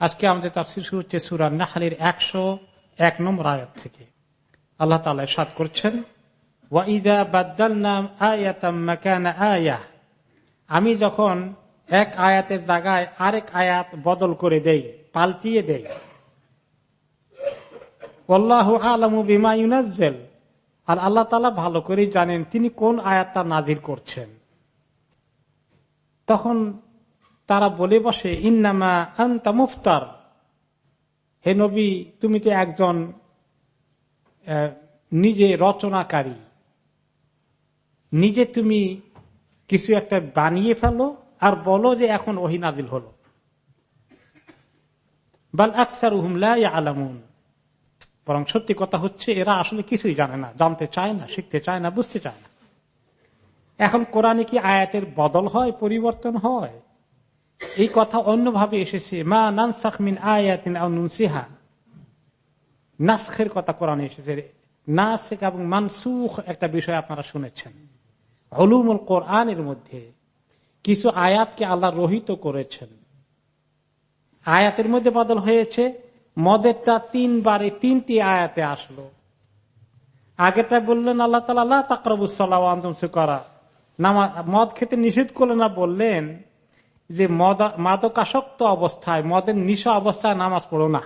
আজকে আমাদের তাফসির শুরু হচ্ছে নাহালের একশো এক নম্বর আয়াত থেকে আল্লাহ তালা সাত করছেন আমি যখন এক আয়াতের জায়গায় আরেক আয়াত বদল করে দেই, পাল্টিয়ে দেই আলমু বিমা ইউনাজ্জেল। আর আল্লাহ তালা ভালো করে জানেন তিনি কোন আয়াতটা নাজির করছেন। তখন তারা বলে বসে, ইন্নামা আন্তা মুফতার। হে নবী, তুমি তো একজন নিজে রচনাকারী। নিজে তুমি কিছু একটা বানিয়ে ফেলো আর বলো যে এখন ওহি নাজিল হলো। বাল আকসার উহমলা আলামুন বরং সত্যি কথা হচ্ছে, এরা আসলে কিছুই জানে না, জানতে চায় না, শিখতে চায় না, বুঝতে চায় না। এখন কোরআনে কি আয়াতের বদল হয়, পরিবর্তন হয়? এই কথা অন্যভাবে এসেছে, মা নানসাখমিন আয়াতিন সিহা নাসখের কথা কোরআনে এসেছে নাসেক এবং মানসুখ একটা বিষয় আপনারা শুনেছেন। হলুমুল কোরআনের মধ্যে কিছু আয়াতকে আল্লাহ রহিত করেছেন। আয়াতের মধ্যে বদল হয়েছে, মদেরটা তিনবারে তিনটি আয়াতে আসলো। আগেটা বললেন আল্লাহ তালা তাকরবুসাল্লাহ করা মদ খেতে নিষেধ করলেন না বললেন যে মাদকাসক্ত অবস্থায়, মদের নিশা অবস্থায় নামাজ পড়ো না।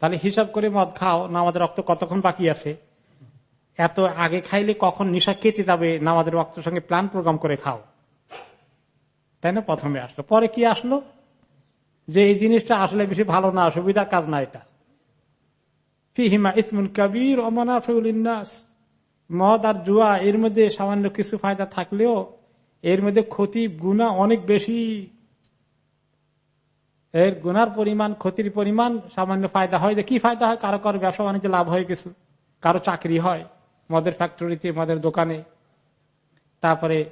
তাহলে হিসাব করে মদ খাও, নামাজের রক্ত কতক্ষণ বাকি আছে? এত আগে খাইলে কখন নিশা কেটে যাবে? নামাজের রক্তের সঙ্গে প্ল্যান প্রোগ্রাম করে খাও। তাই না প্রথমে আসলো। পরে কি আসলো? যে এই জিনিসটা আসলে বেশি ভালো না, সুবিধার কাজ না এটা। ফিহিমা ইসমুল কবির অমনাফুল ইন্নাস মদ আর জুয়া, এর মধ্যে সামান্য কিছু ফায়দা থাকলেও এর মধ্যে ক্ষতি গুণা অনেক বেশি। এর গুনার পরিমাণ, ক্ষতির পরিমাণ সামান্য ফায়দা হয়। যে কি ফায়দা হয়? কারও কারও ব্যবসা বাণিজ্যে লাভ হয় কিছু। কারও চাকরি হয় মদের ফ্যাক্টরিতে মদের দোকানে। তারপরে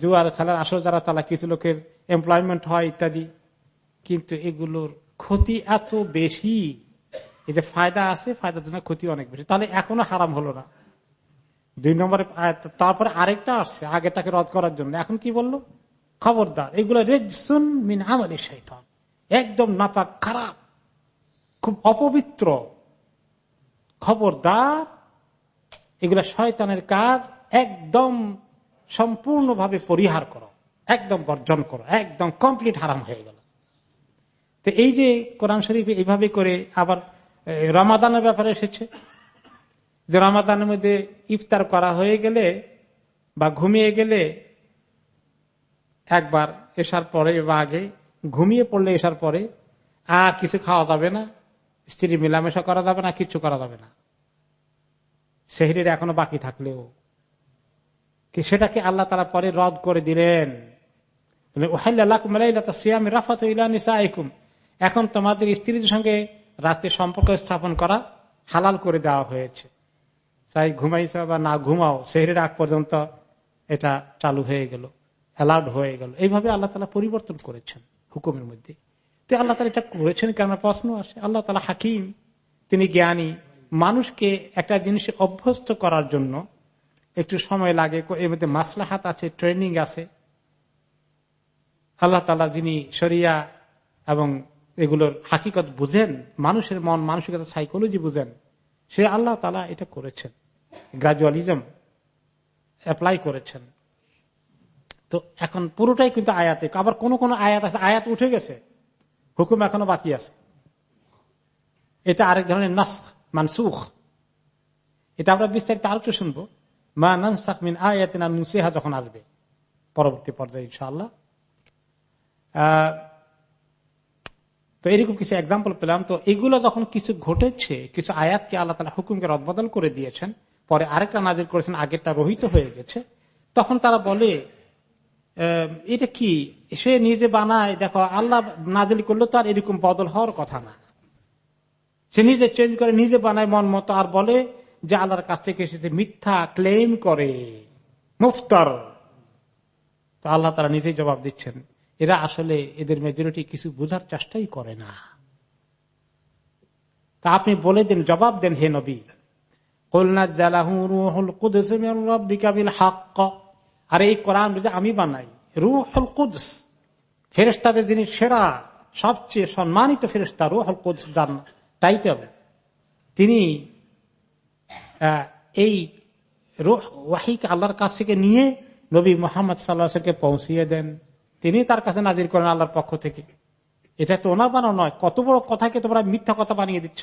জুয়ার খেলার আসর যারা চালা কিছু লোকের এমপ্লয়মেন্ট হয় ইত্যাদি। কিন্তু এগুলোর ক্ষতি এত বেশি, এই যে ফায়দা আছে, ফায়দার জন্য ক্ষতি অনেক বেশি। তাহলে এখনও হারাম হলো না। দুই নম্বরে তারপরে আরেকটা আসছে আগেটাকে রদ করার জন্য। এখন কি বলল? খবরদার, এগুলো রেজসুন মিন আমলে শৈতান একদম নাপাক, খারাপ, খুব অপবিত্র। খবরদার, এগুলা শয়তানের কাজ, একদম সম্পূর্ণভাবে পরিহার করো, একদম বর্জন করো, একদম কমপ্লিট হারাম হয়ে গেল। তো এই যে কোরআন শরীফ এইভাবে করে আবার রমাদানের ব্যাপারে এসেছে। যে রমাদানের মধ্যে ইফতার করা হয়ে গেলে বা ঘুমিয়ে গেলে একবার এসার পরে বা আগে ঘুমিয়ে পড়লে এসার পরে আর কিছু খাওয়া যাবে না, স্ত্রী মেলামেশা করা যাবে না, কিছু করা যাবে না। সেহরির এখনও বাকি থাকলেও। কি সেটাকে আল্লাহ তারা পরে রদ করে দিলেন। এখন তোমাদের স্ত্রীর সঙ্গে রাতে সম্পর্ক স্থাপন করা হালাল করে দেওয়া হয়েছে। চাই ঘুমাইছ বা না ঘুমাও, সেহরের আগ পর্যন্ত এটা চালু হয়ে গেল অ্যালাউড হয়ে গেল। এইভাবে আল্লাহ তালা পরিবর্তন করেছেন হুকুমের মধ্যে। তো আল্লাহ তালা এটা করেছেন কেন? প্রশ্ন আসে। আল্লাহ তালা হাকিম, তিনি জ্ঞানী, মানুষকে একটা জিনিসে অভ্যস্ত করার জন্য একটু সময় লাগে, এর মধ্যে মাসলাহাত আছে, ট্রেনিং আছে। আল্লাহ তালা যিনি শরিয়া এবং এগুলোর হাকিকত বুঝেন, মানুষের মন, মানসিকতা সাইকোলজি বুঝেন, সে আল্লাহ তালা এটা করেছেন। গ্রাজুয়ালিজম অ্যাপ্লাই করেছেন। তো এখন পুরোটাই কিন্তু আয়াতে আবার কোন কোন আয়াত আছে, আয়াত উঠে গেছে, হুকুম এখনও বাকি আছে। এটা আরেক ধরনের নাস মানসুখ। এটা আমরা বিস্তারিত আরেকটু শুনব। মা নানসাক মিন আয়াতিন সেহা যখন আসবে, পরবর্তী পর্যায়ে ইনশাআল্লাহ। তো এরকম কিছু এক্সাম্পল পেলাম। তো এগুলো যখন কিছু ঘটেছে, কিছু আয়াতকে আল্লাহ তালা হুকুমকে রদবদল করে দিয়েছেন পরে আরেকটা নাজির করেছেন, আগেরটা রহিত হয়ে গেছে। তখন তারা বলে এটা কি? সে নিজে বানায়, দেখো, আল্লাহ নাজিল করল তার এরকম বদল হওয়ার কথা না। সে নিজে চেঞ্জ করে, নিজে বানায় মন মতো, আর বলে যে আল্লাহর কাছ থেকে এসেছে, মিথ্যা ক্লেম করে, মুফতার। তো আল্লাহ তারা নিজেই জবাব দিচ্ছেন, এরা আসলে এদের মেজরিটি কিছু বোঝার চেষ্টাই করে না। তা আপনি বলে দেন, জবাব দেন, হে নবী। আর এই কোরআন আমি বানাই, রুহুল কুদস ফেরেস্তাদের যিনি সেরা, সবচেয়ে সম্মানিত ফেরেস্তা রুহুল কুদস টাইটেল তিনি এই ওয়াহিকে আল্লাহর কাছ থেকে নিয়ে নবী মোহাম্মদ সাল্লাহকে পৌঁছিয়ে দেন। তিনি তার কাছে নাজির করেন আল্লাহর পক্ষ থেকে। এটা তো ওনার বানানো নয়, কত বড় কথাকে তোমরা মিথ্যা কথা বানিয়ে দিচ্ছ।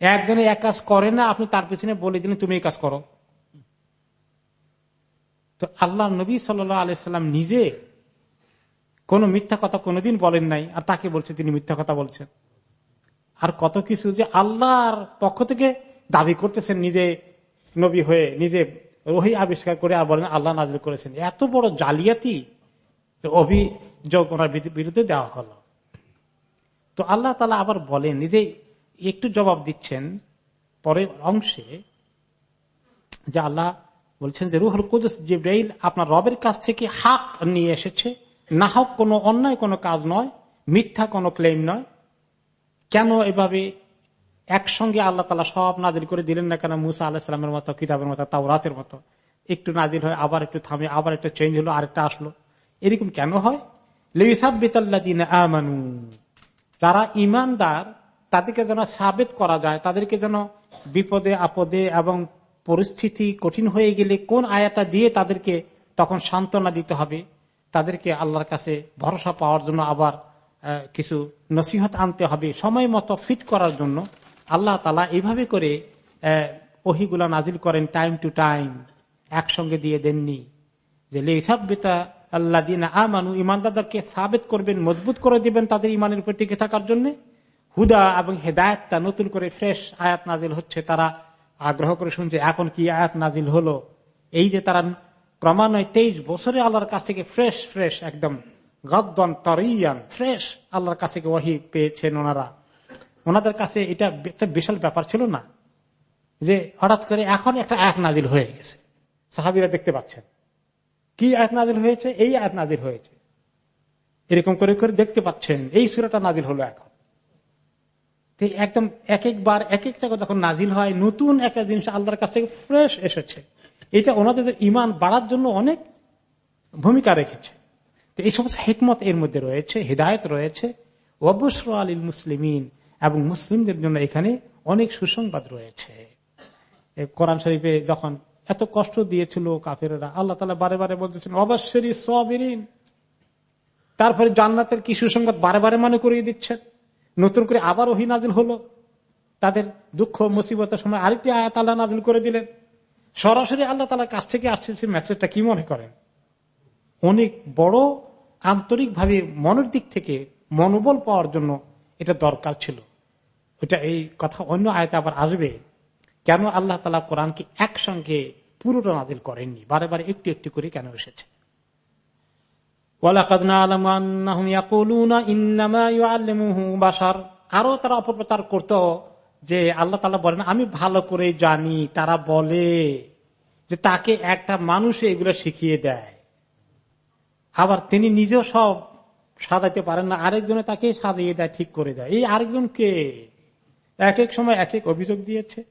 একজনে এক কাজ করে না, আপনি তার পিছনে বলে দিলেন, তুমি এই কাজ করো। তো আল্লাহ নবী সাল্লাহ আলাইসাল্লাম নিজে কোন মিথ্যা কথা কোনোদিন বলেন নাই, আর তাকে বলছে, তিনি মিথ্যা কথা বলছেন। আর কত কিছু যে আল্লাহর পক্ষ থেকে দাবি করতেছেন নিজে নবী হয়ে, নিজে ওহি আবিষ্কার করে আর বলেন, আল্লাহ নাজিল করেছেন। এত বড় জালিয়াতি, অভিযোগ ওনার বিরুদ্ধে দেওয়া হলো। তো আল্লাহ তালা আবার বলেন নিজে একটু জবাব দিচ্ছেন পরের অংশে, যে আল্লাহ বলছেন যে, রুহুল কুদুস জিব্রাইল আপনার রবের কাছ থেকে হাক নিয়ে এসেছে। না হোক কোনো অন্যায় কোনো কাজ নয়, মিথ্যা কোনো ক্লেম নয়। কেন এভাবে একসঙ্গে আল্লাহ তালা সব নাজিল করে দিলেন না কেন মুসা আল্লাহামের মতো, কিতাবের মতো তাও রাতের মতো? একটু নাজিল হয়, আবার একটু থামে, আবার একটা চেঞ্জ হলো, আরেকটা আসলো। এরকম কেন হয়? আমানু, যারা ইমানদার তাদেরকে যেন সাবেত করা যায়, তাদেরকে যেন বিপদে, আপদে এবং পরিস্থিতি কঠিন হয়ে গেলে কোন আয়াটা দিয়ে তাদেরকে তখন সান্ত্বনা দিতে হবে, তাদেরকে আল্লাহর কাছে ভরসা পাওয়ার জন্য আবার কিছু নসিহত আনতে হবে সময় মতো ফিট করার জন্য। আল্লাহ তালা এইভাবে করে ওহিগুলা নাজিল করেন টাইম টু টাইম একসঙ্গে দিয়ে দেননি। যে লেসাবিতা আল্লাহ দিন আমানু ইমানদারকে সাবেত করবেন, মজবুত করে দিবেন তাদের ইমানের উপর টিকে থাকার জন্য। হুদা এবং হেদায়তটা নতুন করে ফ্রেশ আয়াত নাজিল হচ্ছে, তারা আগ্রহ করে শুনছে, এখন কি আয়াত নাজিল হলো? এই যে তারা ক্রমান্বয়ে তেইশ বছরে আল্লাহর কাছ থেকে ফ্রেশ ফ্রেশ, একদম গদ্দন তরিয়ান, ফ্রেশ আল্লাহর কাছ থেকে ওহি পেয়েছেন ওনারা। ওনাদের কাছে এটা একটা বিশাল ব্যাপার ছিল না, যে হঠাৎ করে এখন একটা আয়াত নাজিল হয়ে গেছে। সাহাবিরা দেখতে পাচ্ছেন। কি আয়াত নাজিল হয়েছে? এই আয়াত নাজিল হয়েছে। এরকম করে করে দেখতে পাচ্ছেন, এই সুরাটা নাজিল হলো এখন। একদম এক একবার এক এক জায়গা যখন নাজিল হয়, নতুন একটা জিনিস আল্লাহর কাছ থেকে ফ্রেশ এসেছে। এটা ওনাদের ইমান বাড়ার জন্য অনেক ভূমিকা রেখেছে। তো এই সমস্ত হেকমত এর মধ্যে রয়েছে, হৃদায়ত রয়েছে। অবসর আলীল মুসলিমিন, এবং মুসলিমদের জন্য এখানে অনেক সুসংবাদ রয়েছে। কোরআন শরীফে যখন এত কষ্ট দিয়েছিল কাফেরা আল্লাহ তালা বারে বারে বলতেছেন অবশ্যই সবিন তারপরে জান্নাতের কি সুসংবাদ বারে বারে মনে করিয়ে দিচ্ছেন? নতুন করে আবার ওহি নাজিল হলো। তাদের দুঃখ মুসিবতের সময় আরেকটি আয়াত আল্লাহ নাজিল করে দিলেন। সরাসরি আল্লাহ তালার কাছ থেকে আসছে মেসেজটা কি মনে করেন? অনেক বড় আন্তরিক ভাবে মনের দিক থেকে মনোবল পাওয়ার জন্য এটা দরকার ছিল। ওটা এই কথা অন্য আয়তে আবার আসবে। কেন আল্লাহ তালা কোরআনকে একসঙ্গে পুরোটা নাজিল করেননি? বারে বারে একটু একটু করে কেন এসেছে? আরও তারা অপপ্রচার করত যে আল্লাহ তালা বলেন, আমি ভালো করে জানি, তারা বলে যে তাকে একটা মানুষ এগুলো শিখিয়ে দেয়। আবার তিনি নিজেও সব সাজাইতে পারেন না, আরেকজনে তাকে সাজিয়ে দেয়, ঠিক করে দেয়। এই আরেকজন কে? এক এক সময় এক এক অভিযোগ দিয়েছে।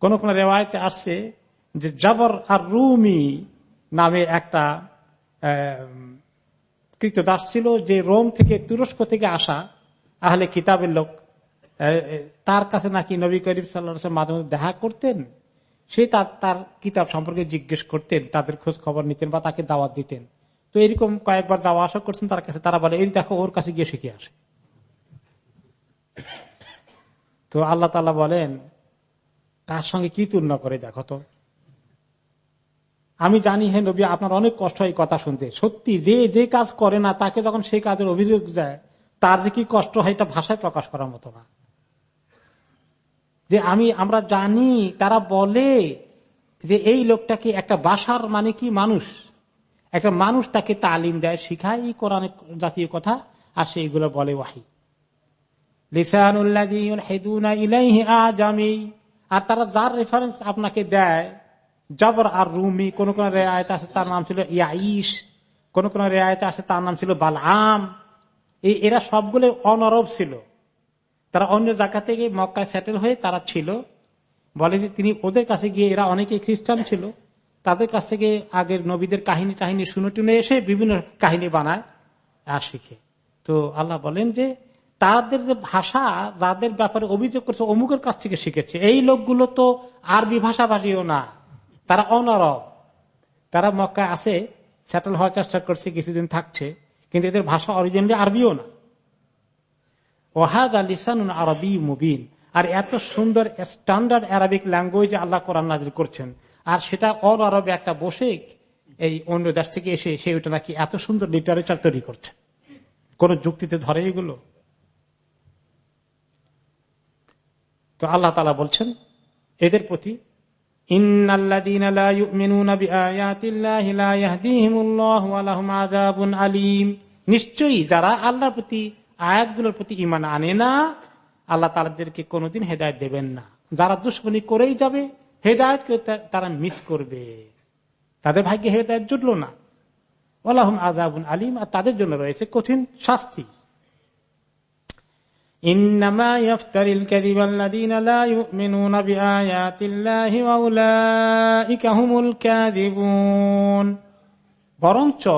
কোন কোন রেওয়ায়তে আসছে যে জবর আর রুমি নামে একটা কৃতদাস ছিল যে রোম থেকে, তুরস্ক থেকে আসা আহলে কিতাবের লোক তার কাছে নাকি নবী করিম সাল্লা মাঝে মধ্যে দেখা করতেন, সে তার তার কিতাব সম্পর্কে জিজ্ঞেস করতেন, তাদের খোঁজ খবর নিতেন বা তাকে দাওয়াত দিতেন। তো এরকম কয়েকবার যাওয়া আসা করছেন তার কাছে, তারা বলে, এই দেখো, ওর কাছে গিয়ে শিখে আসে? তো আল্লাহ তালা বলেন তার সঙ্গে কি তুলনা করে দেখো তো? আমি জানি, হে নবী, আপনার অনেক কষ্ট হয় কথা শুনতে। সত্যি, যে যে কাজ করে না, তাকে যখন সেই কাজের অভিযোগ যায়, তার যে কি কষ্ট হয়, এটা ভাষায় প্রকাশ করার মতো না। যে আমি, আমরা জানি, তারা বলে যে এই লোকটাকে একটা বাসার মানে কি মানুষ? একটা মানুষ তাকে তালিম দেয়, শিখায় কোরআন জাতীয় কথা, আর সেইগুলো বলে ওয়াহি। আর তারা যার রেফারেন্স আপনাকে দেয় জবর আর রুমি কোন কোন রেয়ায়ত আছে তার নাম ছিল ইয়াইশ কোন কোন রেয়ায়ত আছে তার নাম ছিল বালআম। এই, এরা সবগুলো অনরব ছিল। তারা অন্য জায়গা থেকে মক্কায় সেটেল হয়ে তারা ছিল। বলে যে তিনি ওদের কাছে গিয়ে এরা অনেকে খ্রিস্টান ছিল। তাদের কাছ থেকে আগের নবীদের কাহিনী টাহিনী শুনে টুনে এসে বিভিন্ন কাহিনী বানায় আর শিখে। তো আল্লাহ বলেন যে তাদের যে ভাষা, যাদের ব্যাপারে অভিযোগ করছে, অমুকের কাছ থেকে শিখেছে। এই লোকগুলো তো আরবি ভাষাভাষীও না। তারা অনরব। তারা মক্কা আছে সেটেল হওয়ার চেষ্টা করছে, কিছুদিন থাকছে, কিন্তু এদের ভাষা অরিজিনালি আরবিও না। ওহাদ আলিসান আরবি মুবিন। আর এত সুন্দর স্ট্যান্ডার্ড আরবিক ল্যাঙ্গুয়েজ আল্লাহ কোরআন নাজির করছেন। আর সেটা অল আরবে একটা বসে এই অন্য দেশ থেকে এসে, সে ওটা নাকি এত সুন্দর লিটারেচার তৈরি করছে। কোন যুক্তিতে ধরে এগুলো? তো আল্লাহ তালা বলছেন, এদের প্রতি নিশ্চয়ই যারা আল্লাহর প্রতি আয়াতগুলোর প্রতি ইমান আনে না, আল্লাহ তাদেরকে কোনোদিন হেদায়ত দেবেন না। যারা দুশ্মনী করেই যাবে হেদায়তকে তারা মিস করবে। তাদের ভাগ্যে হেদায়ত জুটল না। আল্লাহম আদাবুন আলিম, আর তাদের জন্য রয়েছে কঠিন শাস্তি। বরঞ্চ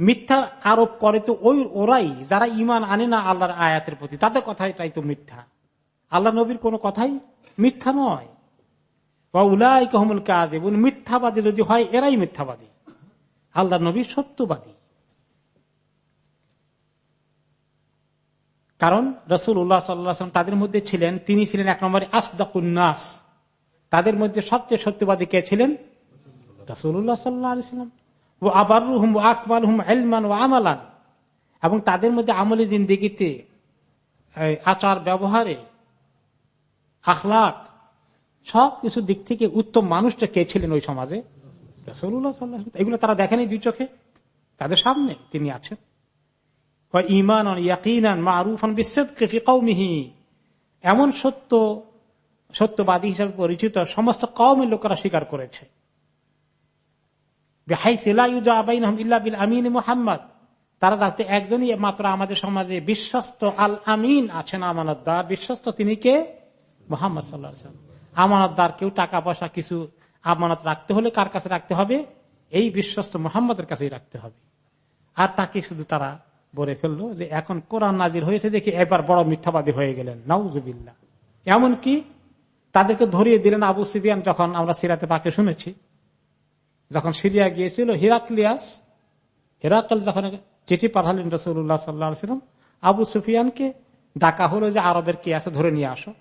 মিথ্যা আরোপ করে তো ওই ওরাই যারা ইমান আনে না আল্লাহর আয়াতের প্রতি। তাদের কথাই তাই তো মিথ্যা। আল্লাহ নবীর কোন কথাই মিথ্যা নয়। বা উলাই কহমুল কাদেব মিথ্যাবাদী যদি হয়, এরাই মিথ্যাবাদী। আল্লাহ নবী সত্যবাদী। কারণ রসুল উল্লাহ সাল্লাম তাদের মধ্যে ছিলেন, তিনি ছিলেন এক নম্বরে আসদাকুন্নাস তাদের মধ্যে সবচেয়ে সত্যবাদী কে ছিলেন? রসুল্লাহ সাল্লাহ আলিয়াল্লাম ও আবার হুম আকবাল হুম এলমান ও আমালান। এবং তাদের মধ্যে আমলি জিন্দিগিতে আচার ব্যবহারে, আখলাক সব কিছু দিক থেকে উত্তম মানুষটা কে ছিলেন ওই সমাজে? এগুলো তারা দেখেনি দুই চোখে। তাদের সামনে তিনি আছেন। এমন সত্য, সত্যবাদী হিসাবে পরিচিত সমস্ত কমের লোকেরা স্বীকার করেছে। মোহাম্মদ। তারা যাতে একজনই মাত্র আমাদের সমাজে বিশ্বস্ত আল আমিন আছেন, আমানতদার বিশ্বস্ত তিনি কে? মোহাম্মদ সাল্লাহ আমানতদার কেউ টাকা পয়সা কিছু আমানত রাখতে হলে কার কাছে রাখতে হবে? এই বিশ্বস্ত মোহাম্মদের কাছেই রাখতে হবে। আর তাকে শুধু তারা বলে ফেলল যে এখন কোরআন নাজির হয়েছে দেখি এবার বড় মিথ্যাবাদী হয়ে গেলেন। নাউজুবিল্লা এমনকি তাদেরকে ধরিয়ে দিলেন আবু সিবিয়ান যখন আমরা সিরাতে পাকে শুনেছি। যখন সিরিয়া গিয়েছিল, হিরাকলিয়াস হিরাকল যখন চিঠি পাঠালেন রসুল্লাহ সাল্লাম আবু সুফিয়ানকে ডাকা হলো যে আরবের কে আছে ধরে নিয়ে আসো।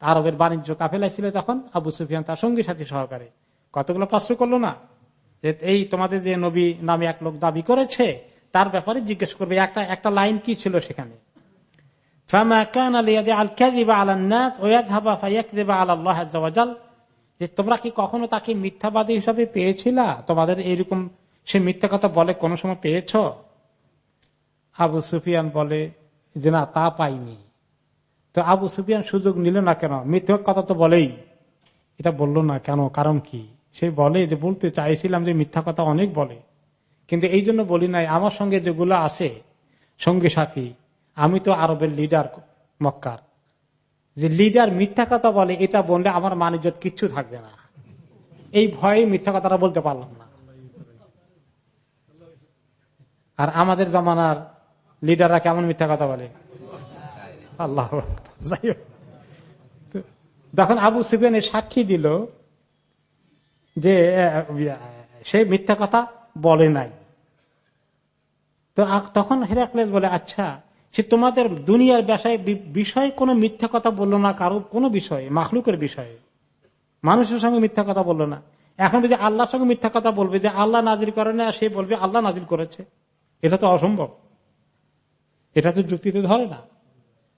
আরবের বাণিজ্য কাফেলাই ছিল তখন আবু সুফিয়ান তার সঙ্গী সাথী সহকারে। কতগুলো প্রশ্ন করল না? এই তোমাদের যে নবী নামে এক লোক দাবি করেছে তার ব্যাপারে জিজ্ঞেস করবে, একটা একটা লাইন কি ছিল সেখানে? তোমরা কি কখনো তাকে মিথ্যাবাদী হিসাবে পেয়েছিলা? তোমাদের এইরকম সে মিথ্যা কথা বলে কোন সময় পেয়েছ? আবু সুফিয়ান বলে, যে না, তা পাইনি। তো আবু সুফিয়ান সুযোগ নিল না কেন? মিথ্যা কথা তো বলেই। এটা বলল না কেন? কারণ কি? সে বলে যে, বলতে চাইছিলাম যে মিথ্যা কথা অনেক বলে। কিন্তু এই জন্য বলি নাই, আমার সঙ্গে যেগুলো আছে, সঙ্গী সাথী, আমি তো আরবের লিডার মক্কার। যে লিডার মিথ্যা কথা বলে, এটা বললে আমার মানিজত কিচ্ছু থাকবে না। এই ভয়ে মিথ্যা কথাটা বলতে পারলাম না। আর আমাদের জমানার লিডাররা কেমন মিথ্যা কথা বলে? আল্লাহ যখন আবু সুফিয়ানের সাক্ষী দিল যে সে মিথ্যা কথা বলে নাই। তো তখন হেরাক্লেস বলে আচ্ছা সে তোমাদের দুনিয়ার বিষয়ে বিষয়ে কোনো মিথ্যা কথা বলল না, কারও কোনো বিষয়ে, মাখলুকের বিষয়ে? মানুষের সঙ্গে মিথ্যা কথা বলল না। এখন যে আল্লাহর সঙ্গে মিথ্যা কথা বলবে যে আল্লাহ নাজির করে না, সে বলবে আল্লাহ নাজির করেছে। এটা তো অসম্ভব। এটা তো যুক্তিতে ধরে না।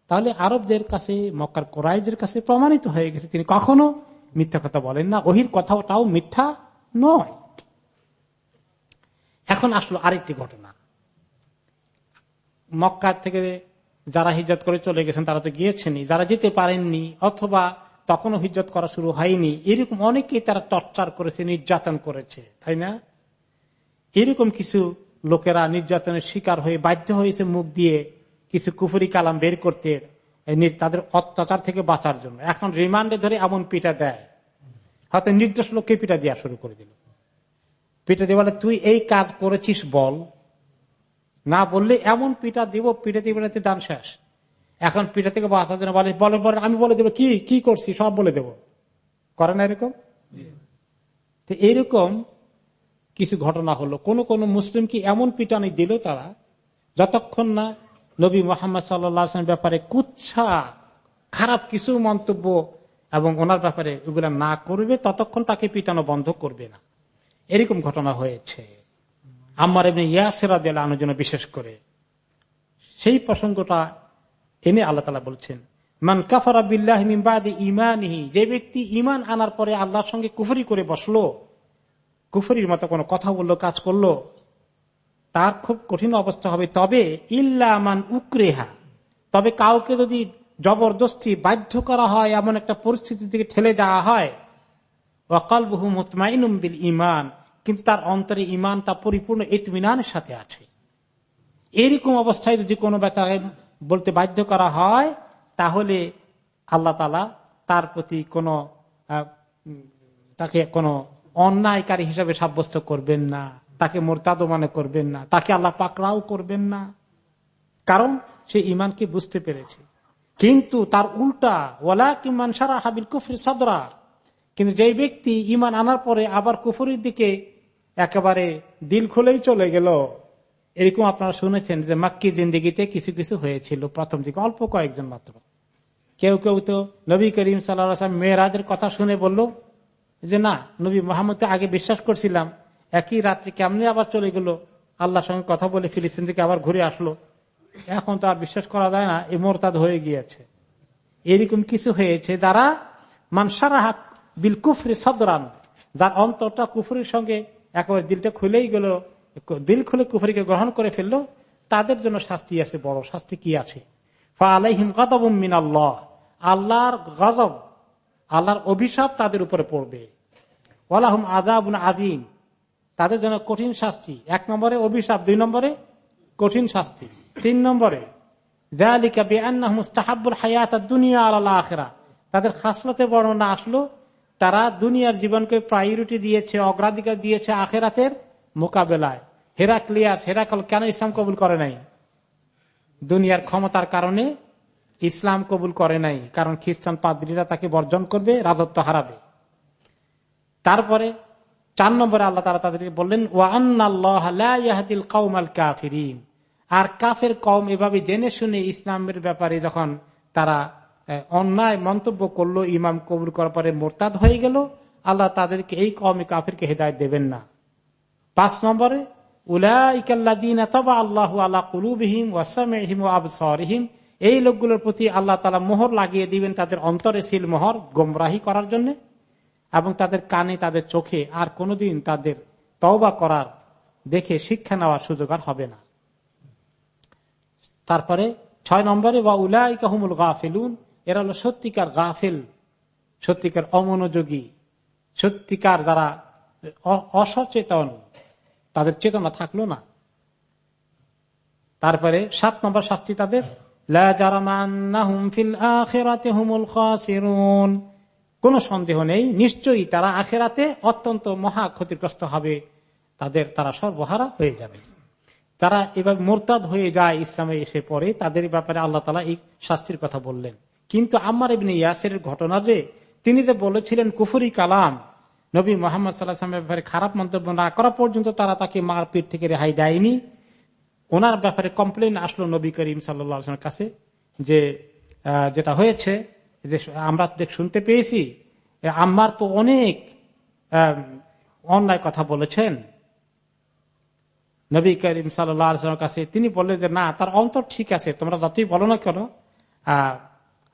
তাহলে আরবদের কাছে, মক্কার কোরআদের কাছে প্রমাণিত হয়ে গেছে, তিনি কখনো মিথ্যা কথা বলেন না। ওহির কথাটাও মিথ্যা নয়। এখন আসলো আরেকটি ঘটনা। মক্কা থেকে যারা হিজত করে চলে গেছেন, তারা তো গিয়েছেনই। যারা যেতে পারেননি অথবা তখনও হিজত করা শুরু হয়নি, এরকম অনেকেই তারা টর্চার করেছে, নির্যাতন করেছে, তাই না? এরকম কিছু লোকেরা নির্যাতনের শিকার হয়ে বাধ্য হয়েছে মুখ দিয়ে কিছু কুফুরি কালাম বের করতে তাদের অত্যাচার থেকে বাঁচার জন্য। এখন রিমান্ডে ধরে এমন পিঠা দেয়। হয়তো নির্দেশ লোককে পিঠা দেওয়া শুরু করে দিল। পিঠা দিয়ে তুই এই কাজ করেছিস বল। না বললে এমন পিঠা দিব, পিঠা দিয়ে বেড়াতে দান শেষ। এখন পিঠা থেকে বাঁচার জন্য বলে বলে বলে, আমি বলে দেবো, কি কি করছি সব বলে দেব। করে না এরকম? তো এইরকম কিছু ঘটনা হলো। কোন কোন মুসলিম কি এমন পিটানি দিল তারা, যতক্ষণ না নবী মোহাম্মদ সাল্লাম ব্যাপারে কুচ্ছা খারাপ কিছু মন্তব্য এবং ওনার ব্যাপারে ওগুলা না করবে, ততক্ষণ তাকে পিটানো বন্ধ করবে না। এরকম ঘটনা হয়েছে। আমার এমনি ইয়াসেরা দেলা আনোর জন্য বিশেষ করে। সেই প্রসঙ্গটা এনে আল্লাহ তালা বলছেন, মান কাফারা ইমানহি যে ব্যক্তি ইমান আনার পরে আল্লাহর সঙ্গে কুফরি করে বসল, কুফরির মতো কোনো কথা বলল, কাজ করল, তার খুব কঠিন অবস্থা হবে। তবে ইল্লামান উকরেহা, তবে কাউকে যদি জবরদস্তি বাধ্য করা হয়, এমন একটা পরিস্থিতি থেকে ঠেলে দেওয়া হয় ওয়াকাল বহু বিল ইমান কিন্তু তার অন্তরে ইমানটা পরিপূর্ণ ইতমিনানের সাথে আছে। এরকম অবস্থায় যদি কোনো ব্যাপারে বলতে বাধ্য করা হয়, তাহলে আল্লাহ তালা তার প্রতি কোনো তাকে কোনো অন্যায়কারী হিসাবে সাব্যস্ত করবেন না। তাকে মোরতাদ মানে করবেন না। তাকে আল্লাহ পাকড়াও করবেন না। কারণ সে ইমানকে বুঝতে পেরেছে। কিন্তু তার উল্টা ওলা কিমান সারা হাবিল কুফরি সদরা। কিন্তু যে ব্যক্তি ইমান আনার পরে আবার কুফুরির দিকে একেবারে দিল খুলেই চলে গেল, এরকম আপনারা শুনেছেন যে মাক্কি জিন্দিগিতে কিছু কিছু হয়েছিল প্রথম দিকে, অল্প কয়েকজন মাত্র। কেউ কেউ তো নবী করিম সাল্লাম মেয়েরাজের কথা শুনে বলল যে, না, নবী মোহাম্মদ আগে বিশ্বাস করছিলাম, একই রাত্রে কেমনি আবার চলে গেল? আল্লাহর সঙ্গে কথা বলে ফিলিস্তিন থেকে আবার ঘুরে আসলো। এখন তো আর বিশ্বাস করা যায় না, এ মোরতাদ হয়ে গিয়েছে। এরকম কিছু হয়েছে যারা মানসারা হাক বিল কুফরি সদরান, যার অন্তরটা কুফরির সঙ্গে একেবারে দিলটা খুলেই গেল, দিল খুলে কুফরিকে গ্রহণ করে ফেলল, তাদের জন্য শাস্তি আছে, বড় শাস্তি কি আছে? আল্লাহর গজব, আল্লাহর অভিশাপ তাদের উপরে পড়বে। ওলাহম আদাবুন আদিম তাদের জন্য কঠিন শাস্তি, এক নম্বরে অভিশাপ, দুই নম্বরে কঠিন শাস্তি, তিন নম্বরে তাদের খাসলতে বর্ণনা আসলো তারা দুনিয়ার জীবনকে প্রায়োরিটি দিয়েছে, অগ্রাধিকার দিয়েছে আখেরাতের মোকাবেলায়। হেরাক্লিয়াস, হেরাকল কেন ইসলাম কবুল করে নাই? দুনিয়ার ক্ষমতার কারণে ইসলাম কবুল করে নাই, কারণ খ্রিস্টান পাদ্রীরা তাকে বর্জন করবে, রাজত্ব হারাবে। তারপরে চার নম্বরে আল্লাহ তারা তাদেরকে বললেন ওয়ান্নাল্লাহিল কৌমাল কাফিরিন। আর কাফের কম এভাবে জেনে শুনে ইসলামের ব্যাপারে যখন তারা অন্যায় মন্তব্য করল, ইমাম কবুল করার পরে মোরতাদ হয়ে গেল। আল্লাহ তাদেরকে, এই কমে কাফেরকে হেদায়ত দেবেন না। পাঁচ নম্বরে এই লোকগুলোর প্রতি আল্লাহ তালা মোহর লাগিয়ে দিবেন তাদের অন্তরে সিল মোহর গোমরাহি করার জন্য এবং তাদের কানে, তাদের চোখে আর কোনোদিন তাদের তওবা করার দেখে শিক্ষা নেওয়ার সুযোগ আর হবে না। তারপরে, ছয় নম্বরে বা উলাই কাহমুল গাফেলুন। এরা হলো সত্যিকার গাফেল, সত্যিকার অমনোযোগী, সত্যিকার যারা অসচেতন। তাদের চেতনা থাকল না। তারপরে সাত নম্বর শাস্তি তাদের কোন সন্দেহ নেই, নিশ্চয়ই তারা আখেরাতে অত্যন্ত মহা ক্ষতিগ্রস্ত হবে। তাদের, তারা সর্বহারা হয়ে যাবে। তারা এভাবে মোরতাদ হয়ে যায় ইসলামে এসে পড়ে, তাদের ব্যাপারে আল্লাহ তালা এই শাস্তির কথা বললেন। কিন্তু আমার এমনি ইয়াসের ঘটনা যে, তিনি যে বলেছিলেন কুফুরি কালাম, নবী মোহাম্মদ সাল্লাহামের ব্যাপারে খারাপ মন্তব্য না করা পর্যন্ত তারা তাকে মারপিট থেকে রেহাই দেয়নি। ওনার ব্যাপারে কমপ্লেন আসলো নবী করিম সাল্লামের কাছে যে যেটা হয়েছে, যে আমরা দেখ, শুনতে পেয়েছি আমার তো অনেক অন্যায় কথা বলেছেন। নবী করিম সাল্লামের কাছে তিনি বললেন যে, না, তার অন্তর ঠিক আছে, তোমরা যতই বলো না কেন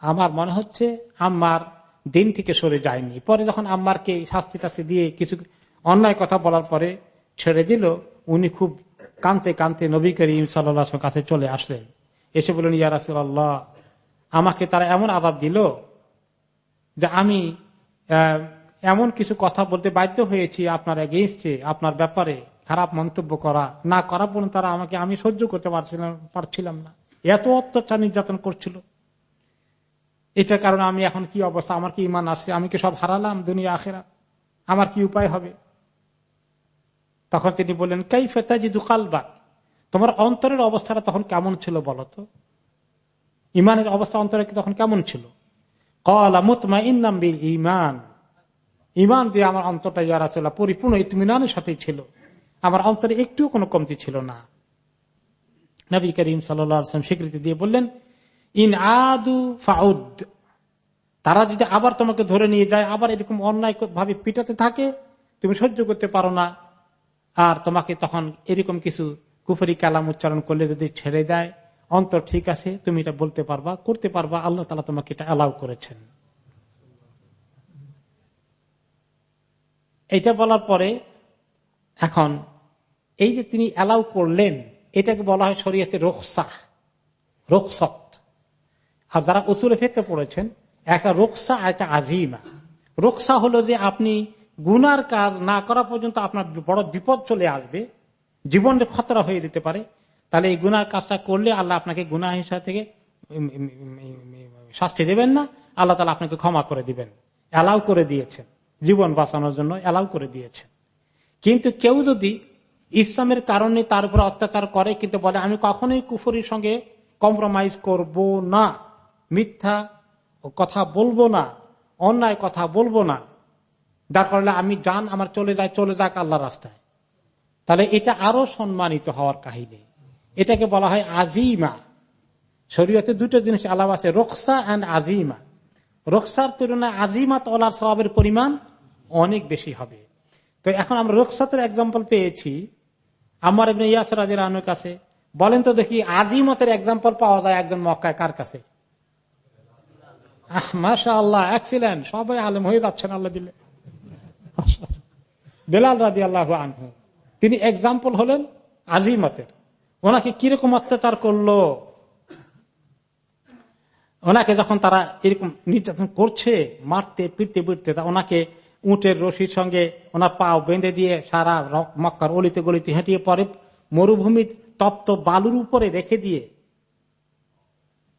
আমার মনে হচ্ছে আম্মার দিন থেকে সরে যায়নি। পরে যখন আম্মারকে শাস্তি টাস্তি দিয়ে কিছু অন্যায় কথা বলার পরে ছেড়ে দিল, উনি খুব কানতে কানতে নবী করিম সাল্লাহ কাছে চলে আসলেন। এসে বললেন, ইয়া রাসুল্লাহ আমাকে তারা এমন আজাব দিল যে আমি এমন কিছু কথা বলতে বাধ্য হয়েছি আপনার এগেইনস্টে আপনার ব্যাপারে খারাপ মন্তব্য করা। না করা পর্যন্ত তারা আমাকে, আমি সহ্য করতে পারছিলাম পারছিলাম না। এত অত্যাচার নির্যাতন করছিল। এটার কারণে আমি এখন কি অবস্থা? আমার কি ইমান আছে? আমি কি সব হারালাম দুনিয়া আখেরা আমার কি উপায় হবে? তখন তিনি বললেন কাই ফেতাজি দুকালবাক তোমার অন্তরের অবস্থাটা তখন কেমন ছিল বলতো ইমানের অবস্থা অন্তরে তখন কেমন ছিল? কলা মুতমা ইন্নাম ইমান ইমান দিয়ে আমার অন্তরটা ইয়ারা ছিল, পরিপূর্ণ ইতমিনানের সাথেই ছিল। আমার অন্তরে একটুও কোনো কমতি ছিল না। নবী করিম সাল্লাম স্বীকৃতি দিয়ে বললেন ইন আদু ফাউদ। তারা যদি আবার তোমাকে ধরে নিয়ে যায়, আবার এরকম অন্যায় ভাবে পিটাতে থাকে, তুমি সহ্য করতে পারো না। আর তোমাকে তখন এরকম কিছু কুফরি কালাম উচ্চারণ করলে যদি ছেড়ে দেয়, অন্তর ঠিক আছে, তুমি এটা বলতে পারবা, করতে পারবা, আল্লাহ তালা তোমাকে এটা অ্যালাউ করেছেন। এটা বলার পরে এখন এই যে তিনি অ্যালাউ করলেন, এটাকে বলা হয় শরীয়তে রোকসাহ রোকসত আর যারা উসুলে ফেতে পড়েছেন, একটা রোকসা একটা আজিমা। রোকসা হলো যে আপনি গুনার কাজ না করা পর্যন্ত আপনার বড় বিপদ চলে আসবে জীবনের খতরা হয়ে যেতে পারে। তাহলে এই গুনার কাজটা করলে আল্লাহ আপনাকে গুনা হিসা থেকে শাস্তি দেবেন না, আল্লাহ তালা আপনাকে ক্ষমা করে দিবেন। অ্যালাউ করে দিয়েছেন। জীবন বাঁচানোর জন্য অ্যালাউ করে দিয়েছেন। কিন্তু কেউ যদি ইসলামের কারণে তার উপর অত্যাচার করে, কিন্তু বলে, আমি কখনোই কুফুরির সঙ্গে কম্প্রোমাইজ করব না। মিথ্যা কথা বলব না, অন্যায় কথা বলব না। যার কারণে আমি জান আমার চলে যায়, চলে যাক আল্লাহ রাস্তায়। তাহলে এটা আরও সম্মানিত হওয়ার কাহিনী। এটাকে বলা হয় আজিমা। শরীয়তে দুটো জিনিস আলাপ আছে রোকসা অ্যান্ড আজিমা। রোকসার তুলনায় আজিমা তলার স্বভাবের পরিমাণ অনেক বেশি হবে। তো এখন আমরা রোকসাতের এক্সাম্পল পেয়েছি। আমার এমনি ইয়াসর আদির কাছে। বলেন তো দেখি, আজিমতের এক্সাম্পল পাওয়া যায় একজন মক্কায় কার কাছে? মাসা আল্লাহ এক্সিলেন্ট সবাই আলেম হয়ে যাচ্ছেন, আল্লাহ দিলে। বেলাল রাজি আল্লাহ আনহু। তিনি এক্সাম্পল হলেন আজিমতের। ওনাকে কীরকম অত্যাচার করল? ওনাকে যখন তারা এরকম নির্যাতন করছে, মারতে, পিটতে পিটতে ওনাকে উটের রশির সঙ্গে ওনার পাও বেঁধে দিয়ে সারা মক্কার অলিতে গলিতে হেঁটিয়ে পরে মরুভূমির তপ্ত বালুর উপরে রেখে দিয়ে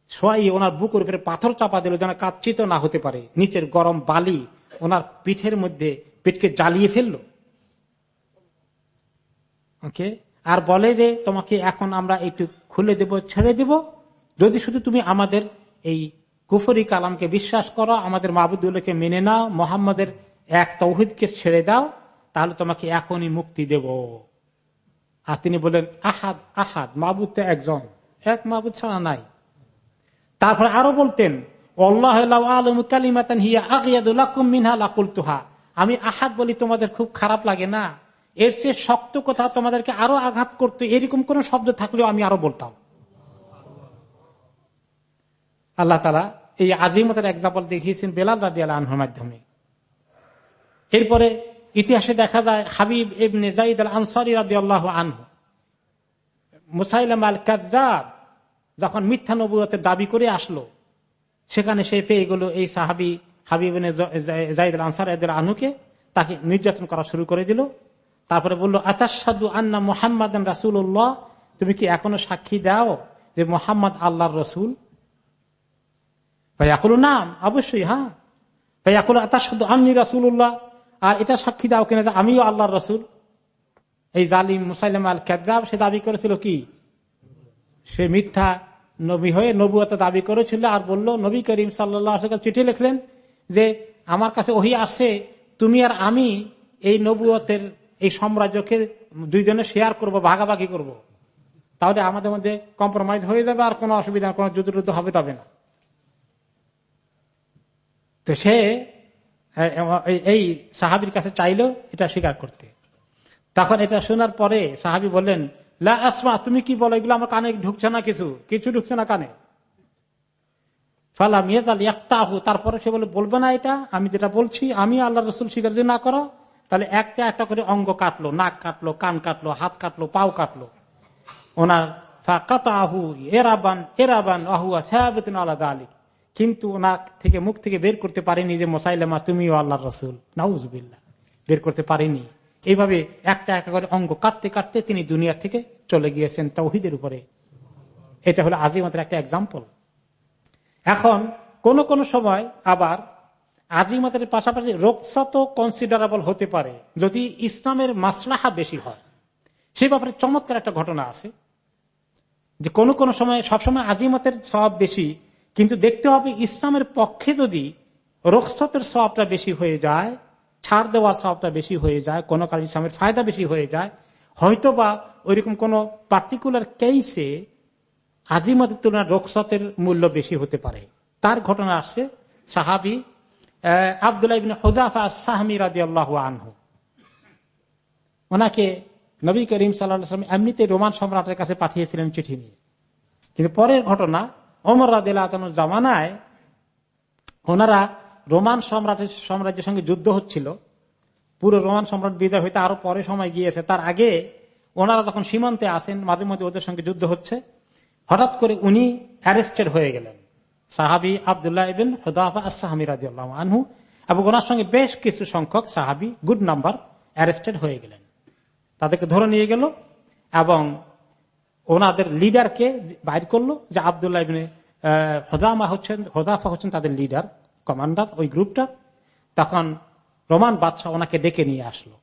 সোয়াই ওনার বুকের উপরে পাথর চাপা দিল যেন কাচ্ছিত না হতে পারে। নিচের গরম বালি ওনার পিঠের মধ্যে পিঠকে জ্বালিয়ে ফেলল। ওকে? আর বলে যে, তোমাকে এখন আমরা একটু খুলে দেব, ছেড়ে দেব। যদি শুধু তুমি আমাদের এই কুফরি কালামকে বিশ্বাস করো, আমাদের মাহবুদুল্লাহকে মেনে নাও, মোহাম্মদের এক তৌহিদকে ছেড়ে দাও, তাহলে তোমাকে এখনই মুক্তি দেব। আর তিনি বললেন, আহাদ আহাদ মাহবুদ তো একজন। এক মাহবুদ ছাড়া নাই। তারপরে আরও বলতেন আমি আহাদ বলি, তোমাদের খুব খারাপ লাগে না। এর চেয়ে শক্ত কথা তোমাদেরকে আরও আঘাত করতো এরকম কোন শব্দ থাকলেও আমি আরও বলতাম। আল্লাহ তালা এই আজিমতের এক্সাম্পল দেখিয়েছেন বেলাল রাজি আনহর মাধ্যমে। এরপরে ইতিহাসে দেখা যায় হাবিব এবনে জাইদ আল আনসারি রাজি আল্লাহ আনহু। মুসাইলাম আল কাজাব যখন মিথ্যা নবুয়তের দাবি করে আসলো, সেখানে সে পেয়ে গেল এই সাহাবি হাবিব জাইদ আনসার এদের আনুকে তাকে নির্যাতন করা শুরু করে দিল। তারপরে বলল আতাসাদু আন্না মোহাম্মদ রাসুল্লাহ তুমি কি এখনও সাক্ষী দাও যে মোহাম্মদ আল্লাহর রসুল? ভাইয়াকুল নাম, অবশ্যই হ্যাঁ। ভাইয়াকুল আতাসাদু আমি রাসুল্লাহ আর এটা সাক্ষী দাও কিনা আমিও আল্লাহর রসুল? এই জালিম মুসাইলাম আল খেদাব সে দাবি করেছিল কি? সে মিথ্যা নবী হয়ে নবুয়তা দাবি করেছিল আর বলল, নবী করিম সাল্লাহ চিঠি লিখলেন যে, আমার কাছে ওহি আসছে, তুমি আর আমি এই নবুয়তের, এই সাম্রাজ্যকে দুইজনে শেয়ার করব, ভাগাভাগি করব। তাহলে আমাদের মধ্যে কম্প্রোমাইজ হয়ে যাবে আর কোনো অসুবিধা, কোনো যুদ্ধ হবে তবে না তো সে এই সাহাবির কাছে চাইল এটা স্বীকার করতে তখন এটা শোনার পরে সাহাবি বললেন লা আসমা, তুমি কি বলো, এগুলো আমার কানে ঢুকছে না কিছু? কিছু ঢুকছে না কানে? ফালা মিয়াজ আল ইয়াক্তাহু তারপরে সে বলে, বলবে না এটা, আমি যেটা বলছি, আমি আল্লাহ রসুল স্বীকার যদি না করো, তাহলে একটা একটা করে অঙ্গ কাটলো, নাক কাটলো, কান কাটলো, হাত কাটলো, পাও কাটলো। ওনার আহু এরাবান এরাবান আহুয়া সাহাবেদিন আলাদা আলী কিন্তু ওনার থেকে মুখ থেকে বের করতে পারেনি যে মোসাইলামা, তুমিও আল্লাহ রসুল। নাউজবিল্লা বের করতে পারেনি। এইভাবে একটা একটা করে অঙ্গ কাটতে কাটতে তিনি দুনিয়া থেকে চলে গিয়েছেন তৌহিদের উপরে। এটা হলো আজিমতের একটা এক্সাম্পল এখন কোন কোন সময় আবার আজিমতের পাশাপাশি রোগসত কনসিডারেবল হতে পারে, যদি ইসলামের মাসলাহা বেশি হয়। সে ব্যাপারে চমৎকার একটা ঘটনা আছে। যে কোন কোন সময়, সবসময় আজিমতের সব বেশি, কিন্তু দেখতে হবে ইসলামের পক্ষে যদি রোগসতের সবটা বেশি হয়ে যায় ছাড় দেওয়ার সবটা বেশি হয়ে যায়, কোন কারণ ইসলামের ফায়দা বেশি হয়ে যায়। হয়তো বা ওইরকম কোন পার্টিকুলার কেসে আজিমতের তুলনায় রোকসতের মূল্য বেশি হতে পারে। তার ঘটনা আসছে সাহাবি আবদুল্লাহ নবী এমনিতে রোমান সম্রাটের কাছে পাঠিয়েছিলেন চিঠি নিয়ে। কিন্তু পরের ঘটনা ওনারা রোমান সম্রাটের সাম্রাজ্যের সঙ্গে যুদ্ধ হচ্ছিল। পুরো রোমান সম্রাট বিজয় হইতে আরও পরে সময় গিয়েছে। তার আগে ওনারা যখন সীমান্তে আসেন, মাঝে মধ্যে ওদের সঙ্গে যুদ্ধ হচ্ছে। হঠাৎ করে উনি অ্যারেস্টেড হয়ে গেলেন। সাহাবি আবদুল্লাহ ইবিন হদাফা সাহামি রাজি আল্লাহ আনহু এবং ওনার সঙ্গে বেশ কিছু সংখ্যক সাহাবি গুড নাম্বার অ্যারেস্টেড হয়ে গেলেন। তাদেরকে ধরে নিয়ে গেল এবং ওনাদের লিডারকে বাইর করল যে আবদুল্লাহ ইবিন হদামা হচ্ছেন, হদাফা হচ্ছেন তাদের লিডার কমান্ডার ওই গ্রুপটা, তখন রোমান বাদশাহ ওনাকে ডেকে নিয়ে আসলো।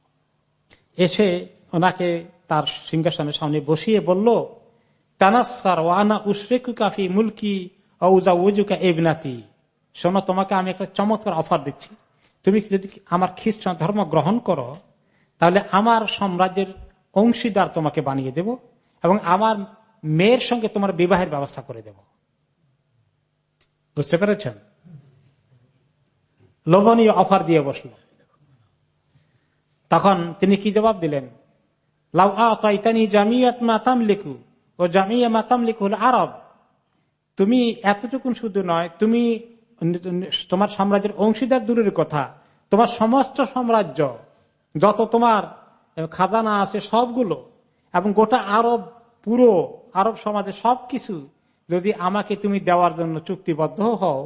এসে ওনাকে তার সিংহাসনের সামনে বসিয়ে বলল তানাসার ওয়ানা কাফি মুলকি এবনাতি শোনো, তোমাকে আমি একটা চমৎকার অফার দিচ্ছি। তুমি যদি আমার খ্রিস্টান ধর্ম গ্রহণ করো, তাহলে আমার সাম্রাজ্যের অংশীদার তোমাকে বানিয়ে দেব এবং আমার মেয়ের সঙ্গে তোমার বিবাহের ব্যবস্থা করে দেব। বুঝতে পেরেছেন? লোভনীয় অফার দিয়ে বসল। তখন তিনি কি জবাব দিলেন? লাউ আতাইতানি জামিয়াত মাতাম লিখু ও জামিয়া মাতাম লিখু হল আরব। তুমি এতটুকুন শুধু নয়, তুমি তোমার সাম্রাজ্যের অংশীদার দূরের কথা। তোমার সমস্ত সাম্রাজ্য, যত তোমার খাজানা আছে সবগুলো এবং গোটা আরব, পুরো আরব সমাজে সবকিছু যদি আমাকে তুমি দেওয়ার জন্য চুক্তিবদ্ধ হও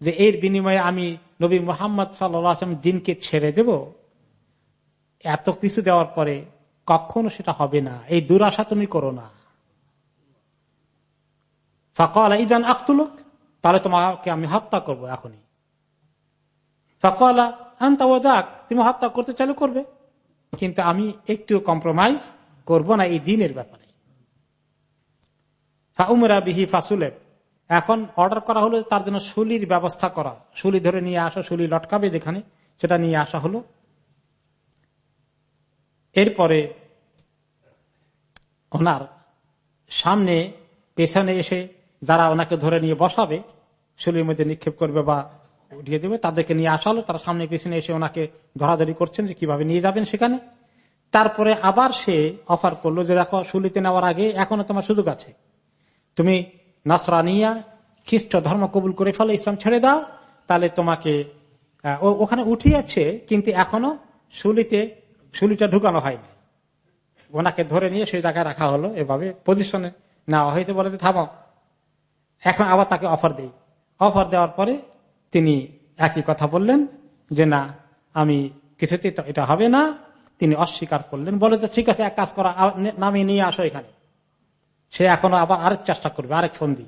যে এর বিনিময়ে আমি নবী মোহাম্মদ সাল্লাম দিনকে ছেড়ে দেব। এত কিছু দেওয়ার পরে কখনো সেটা হবে না। এই দুরাশা তুমি করো না। ফকল ইজান তাহলে তোমাকে আমি হত্যা করব এখনই। ফকলা ওদাক তুমি হত্যা করতে চালু করবে। কিন্তু আমি একটু কম্প্রোমাইজ করব না এই দিনের ব্যাপারে। উমরা বিহি ফাসুলের। এখন অর্ডার করা হলো তার জন্য শুলির ব্যবস্থা করা। শুলি ধরে নিয়ে আসা শুলি লটকাবে যেখানে, সেটা নিয়ে আসা হলো। এরপরে ওনার সামনে পেছনে এসে যারা ওনাকে ধরে নিয়ে বসাবে শুলির মধ্যে নিক্ষেপ করবে বা উঠিয়ে দেবে, তাদেরকে নিয়ে আসা হলো। তারা সামনে পেছনে এসে ওনাকে ধরাধরি করছেন যে কীভাবে নিয়ে যাবেন সেখানে। তারপরে আবার সে অফার করল যে, দেখো শুলিতে নেওয়ার আগে এখনও তোমার সুযোগ আছে। তুমি নাসরানিয়া খ্রিস্ট ধর্ম কবুল করে ফেলো, ইসলাম ছেড়ে দাও, তাহলে তোমাকে ওখানে উঠিয়েছে, কিন্তু এখনও শুলিতে, শুলিটা ঢুকানো হয়নি। ওনাকে ধরে নিয়ে সেই জায়গায় রাখা হলো, এভাবে পজিশনে নেওয়া হয়েছে বলে যে থামো। এখন আবার তাকে অফার দেই। অফার দেওয়ার পরে তিনি একই কথা বললেন, যে না, আমি কিছুতেই এটা হবে না। তিনি অস্বীকার করলেন, বলে যে ঠিক আছে, এক কাজ করা নামিয়ে নিয়ে আসো এখানে। সে এখনও আবার আরেক চেষ্টা করবে, আরেক ফন্দি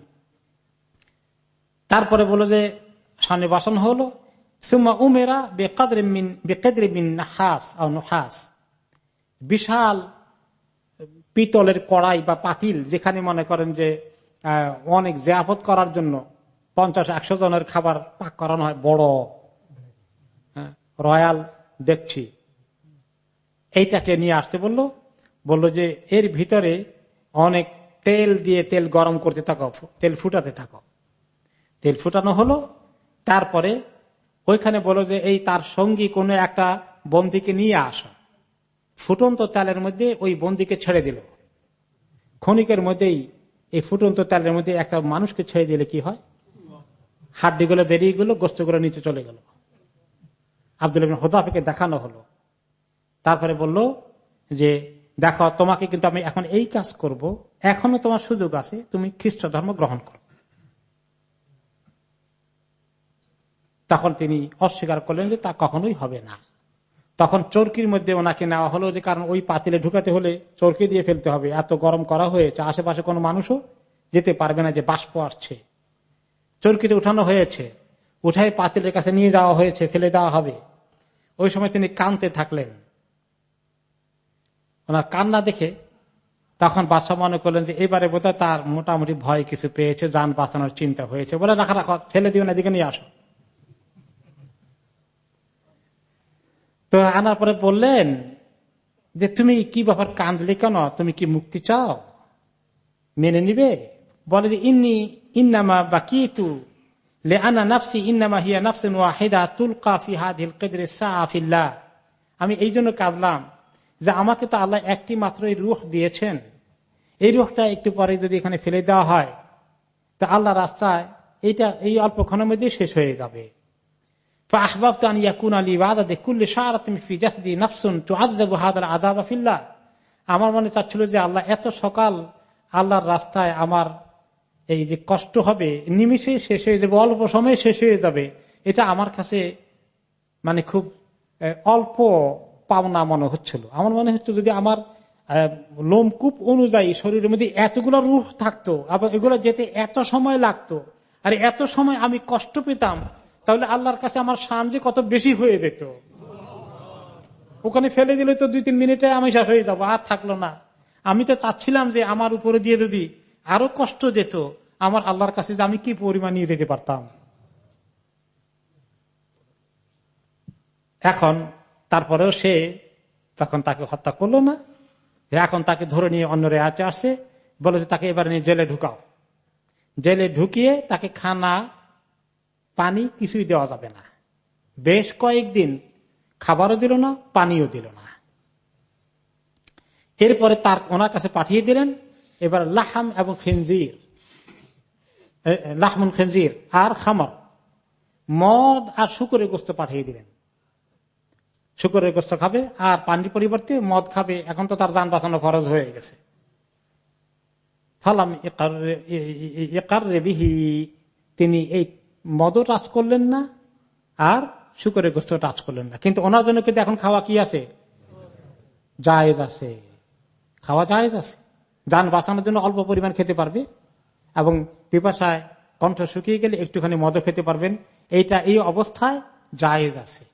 তারপরে বলো যে সামনে বাসন হলো সুমা উমেরা বিশাল পিতলের কড়াই বা পাতিল, যেখানে মনে করেন যে অনেক জিয়াফত করার জন্য পঞ্চাশ, একশো জনের খাবার পাক করানো হয়, বড় রয়্যাল দেখছি। এইটাকে নিয়ে আসতে বলল বলল যে, এর ভিতরে অনেক তেল দিয়ে তেল গরম করতে থাকো তেল ফুটাতে থাকো। তেল ফুটানো হলো, তারপরে ওইখানে বলো যে এই তার সঙ্গী কোনো একটা বন্দিকে নিয়ে আসো। ফুটন্ত তেলের মধ্যে ওই বন্দিকে ছেড়ে দিল। ক্ষণিকের মধ্যেই এই ফুটন্ত তেলের মধ্যে একটা মানুষকে ছেড়ে দিলে কি হয়? হাড্ডিগুলো বেরিয়ে গেল গোস্তগুলো নিচে চলে গেল। আব্দুল হোদাফিকে দেখানো হলো। তারপরে বলল যে, দেখো, তোমাকে কিন্তু আমি এখন এই কাজ করব এখনও তোমার সুযোগ আছে, তুমি খ্রিস্ট ধর্ম গ্রহণ করো। তখন তিনি অস্বীকার করলেন যে তা কখনোই হবে না। তখন চরকির মধ্যে ওনাকে নেওয়া হলো যে, কারণ ওই পাতিলে ঢুকাতে হলে চরকি দিয়ে ফেলতে হবে। এত গরম করা হয়েছে, আশেপাশে কোনো মানুষও যেতে পারবে না যে বাষ্প আসছে। চরকিতে উঠানো হয়েছে উঠাই পাতিলের কাছে নিয়ে যাওয়া হয়েছে, ফেলে দেওয়া হবে। ওই সময় তিনি কানতে থাকলেন। ওনার কান্না দেখে তখন বাদশাহ মনে করলেন যে এবারে বোধহয় তার মোটামুটি ভয় কিছু পেয়েছে, যান বাঁচানোর চিন্তা হয়েছে। বলে, রাখা রাখা ফেলে দিও না দিকে নিয়ে আসো। তো আনার পরে বললেন যে, তুমি কি ব্যাপার কান্দলে কেন? তুমি কি মুক্তি চাও? মেনে নিবে? বলে যে, ইন্নি, ইন্নামা বা কি তু লে আনা নাফসি, ইন্নামা হিয়া নাফসিন ওয়াহিদা তুল কাফি হাদিল কেদরে সাফিল্লা আমি এই জন্য কাঁদলাম। যে আমাকে তো আল্লাহ একটি মাত্র এই রুখ দিয়েছেন। এই রুখটা একটু পরে যদি এখানে ফেলে দেওয়া হয়, তা আল্লাহ রাস্তায় এইটা, এই অল্পক্ষণের মধ্যে শেষ হয়ে যাবে। আমার মনে চাচ্ছিল যে আল্লাহ এত সকাল আল্লাহর রাস্তায় আমার এই যে কষ্ট হবে নিমিশে শেষ হয়ে যাবে, অল্প সময় শেষ হয়ে যাবে, এটা আমার কাছে মানে খুব অল্প পাওনা মনে হচ্ছিল। আমার মনে হচ্ছে যদি আমার লোমকূপ অনুযায়ী শরীরের মধ্যে এতগুলো রুহ থাকতো আবার এগুলো যেতে এত সময় লাগতো আর এত সময় আমি কষ্ট পেতাম, তাহলে আল্লাহর কাছে আমার সান যে কত বেশি হয়ে যেত। ওখানে ফেলে দিলে তো দুই তিন মিনিটে আমি শেষ হয়ে যাব, আর থাকল না। আমি তো চাচ্ছিলাম যে আমার উপরে দিয়ে যদি আরও কষ্ট যেত, আমার আল্লাহর কাছে যে আমি কি পরিমাণ নিয়ে যেতে পারতাম। এখন তারপরেও সে তখন তাকে হত্যা করল না। এখন তাকে ধরে নিয়ে অন্য রেহাতে আসে। বলে যে তাকে এবার নিয়ে জেলে ঢুকাও। জেলে ঢুকিয়ে তাকে খানা, পানি কিছুই দেওয়া যাবে না। বেশ কয়েকদিন খাবারও দিল না, পানিও দিল না। এরপরে তার ওনার কাছে পাঠিয়ে দিলেন, এবার লাহাম এবং খেনজির। লাহমুল খেনজির আর খামার। মদ আর শুকুরের গোস্ত পাঠিয়ে দিলেন। শুকুরের গোস্ত খাবে, আর পানির পরিবর্তে মদ খাবে। এখন তো তার যান বাঁচানো খরচ হয়ে গেছে। ফালাম একার রেবিহি তিনি এই মদও টাচ করলেন না, আর শুকরের গোস্ত টাচ করলেন না। কিন্তু ওনার জন্য কিন্তু এখন খাওয়া কি আছে? জায়েজ আছে। খাওয়া জায়েজ আছে। যান বাঁচানোর জন্য অল্প পরিমাণ খেতে পারবে, এবং পিপাসায় কণ্ঠ শুকিয়ে গেলে একটুখানি মদ খেতে পারবেন। এইটা এই অবস্থায় জায়েজ আছে।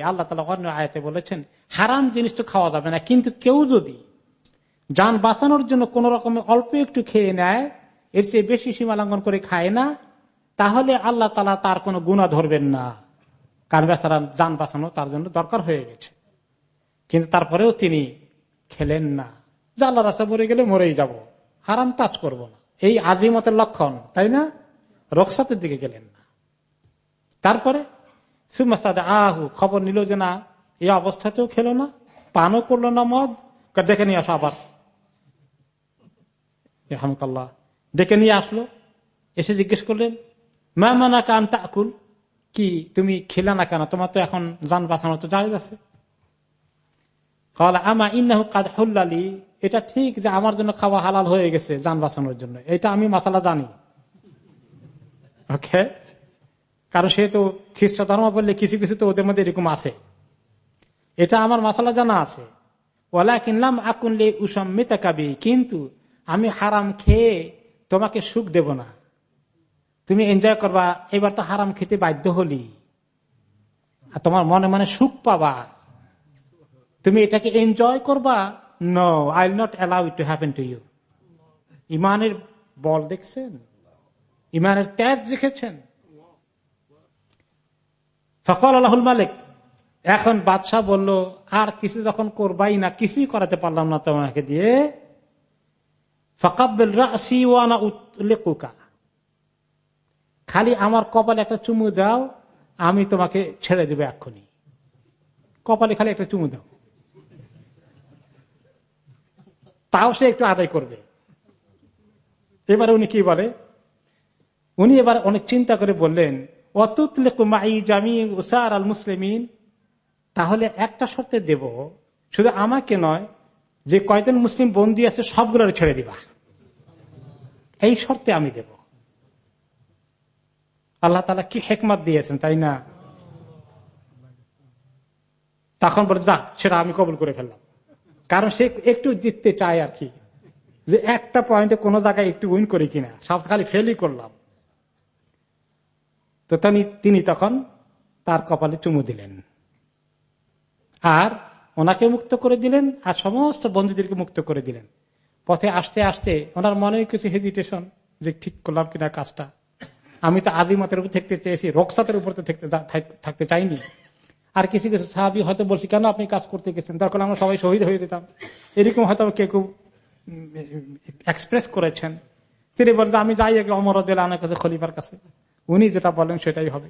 আল্লাহ তালা অন্য আয়তে বলেছেন, হারাম জিনিস তো খাওয়া যাবে না, কিন্তু কেউ যদি যান বাঁচানোর জন্য কোন রকম অল্প একটু খেয়ে নেয়, এর চেয়ে বেশি সীমা লঙ্ঘন করে খায় না, তাহলে আল্লাহ তালা তার কোনো গুণা ধরবেন না। কারণ বেচারা যান বাঁচানো তার জন্য দরকার হয়ে গেছে। কিন্তু তারপরেও তিনি খেলেন না। আল্লাহ রাস্তা মরে গেলে মরেই যাব। হারাম টাচ করব না। এই আজিমতের লক্ষণ, তাই না? রক্সাতের দিকে গেলেন। তারপরে? সুমাস্তাদে আহু খবর নিল যে না, এই অবস্থাতেও খেলো না, পানও করল না মদ ডেকে নিয়ে আসো আবার। রহমকাল্লাহ ডেকে নিয়ে আসলো, এসে জিজ্ঞেস করলেন, মা মানা কান তাকুল? কি, তুমি খেলে না কেন? তোমার তো এখন যান বাঁচানো তো জায়গা আছে। আমা ইন্নাহু কাদ হল্লালি এটা ঠিক যে আমার জন্য খাওয়া হালাল হয়ে গেছে যান বাঁচানোর জন্য। এটা আমি মশালা জানি। ওকে? কারণ সে তো খ্রিস্ট ধর্ম বললে কিছু কিছু তো ওদের মধ্যে এরকম আছে। এটা আমার মশালা জানা আছে। ওলা কিনলাম আকুনলে উসম্মিতা কাবি, কিন্তু আমি হারাম খেয়ে তোমাকে সুখ দেব না। তুমি এনজয় করবা, এবার তো হারাম খেতে বাধ্য হলি। আর তোমার মনে মনে সুখ পাবা। তুমি এটাকে এনজয় করবা? No I not allow it to happen to you ইমানের বল দেখছেন? ইমানের ত্যাগ দেখেছেন? ফকল আল্লাহুল মালিক। এখন বাদশাহ বলল, আর কিছু যখন করবাই না, কিছুই করাতে পারলাম না তোমাকে দিয়ে। ফকাব্বেল রাসি ওয়ানা খালি আমার কপালে একটা চুমু দাও, আমি তোমাকে ছেড়ে দেবো এক্ষুনি। কপালে খালি একটা চুমু দাও। তাও সে একটু আদায় করবে। এবারে উনি কি বলে? উনি এবার অনেক চিন্তা করে বললেন তাহলে একটা শর্তে দেব, শুধু আমাকে নয়, যে কয়জন মুসলিম বন্দী আছে সবগুলোর ছেড়ে দিবা। এই শর্তে আমি দেব। আল্লাহ তালা কি হেকমত দিয়েছেন, তাই না? তখন বলে, যা, সেটা আমি কবুল করে ফেললাম। কারণ সে একটু জিততে চায় আর কি, যে একটা পয়েন্টে কোন জায়গায় একটু উইন করি কিনা, সব খালি ফেলই করলাম। তো তিনি তখন তার কপালে চুমু দিলেন। আর ওনাকে মুক্ত করে দিলেন আর সমস্ত বন্ধুদেরকে মুক্ত করে দিলেন। পথে আসতে আসতে ওনার মনে কিছু হেজিটেশন যে ঠিক করলাম কিনা কাজটা। আমি তো আজিমতের উপর থাকতে চেয়েছি, রোকসাতের উপর তো থাকতে চাইনি। আর কিছু কিছু সাহাবি হয়তো বলছি, কেন আপনি কাজ করতে গেছেন? তখন আমরা সবাই শহীদ হয়ে যেতাম। এরকম হয়তো কেউ কেউ এক্সপ্রেস করেছেন। তিনি বলতে, আমি যাই আগে আনার কাছে, খলিফার কাছে। উনি যেটা বলেন সেটাই হবে।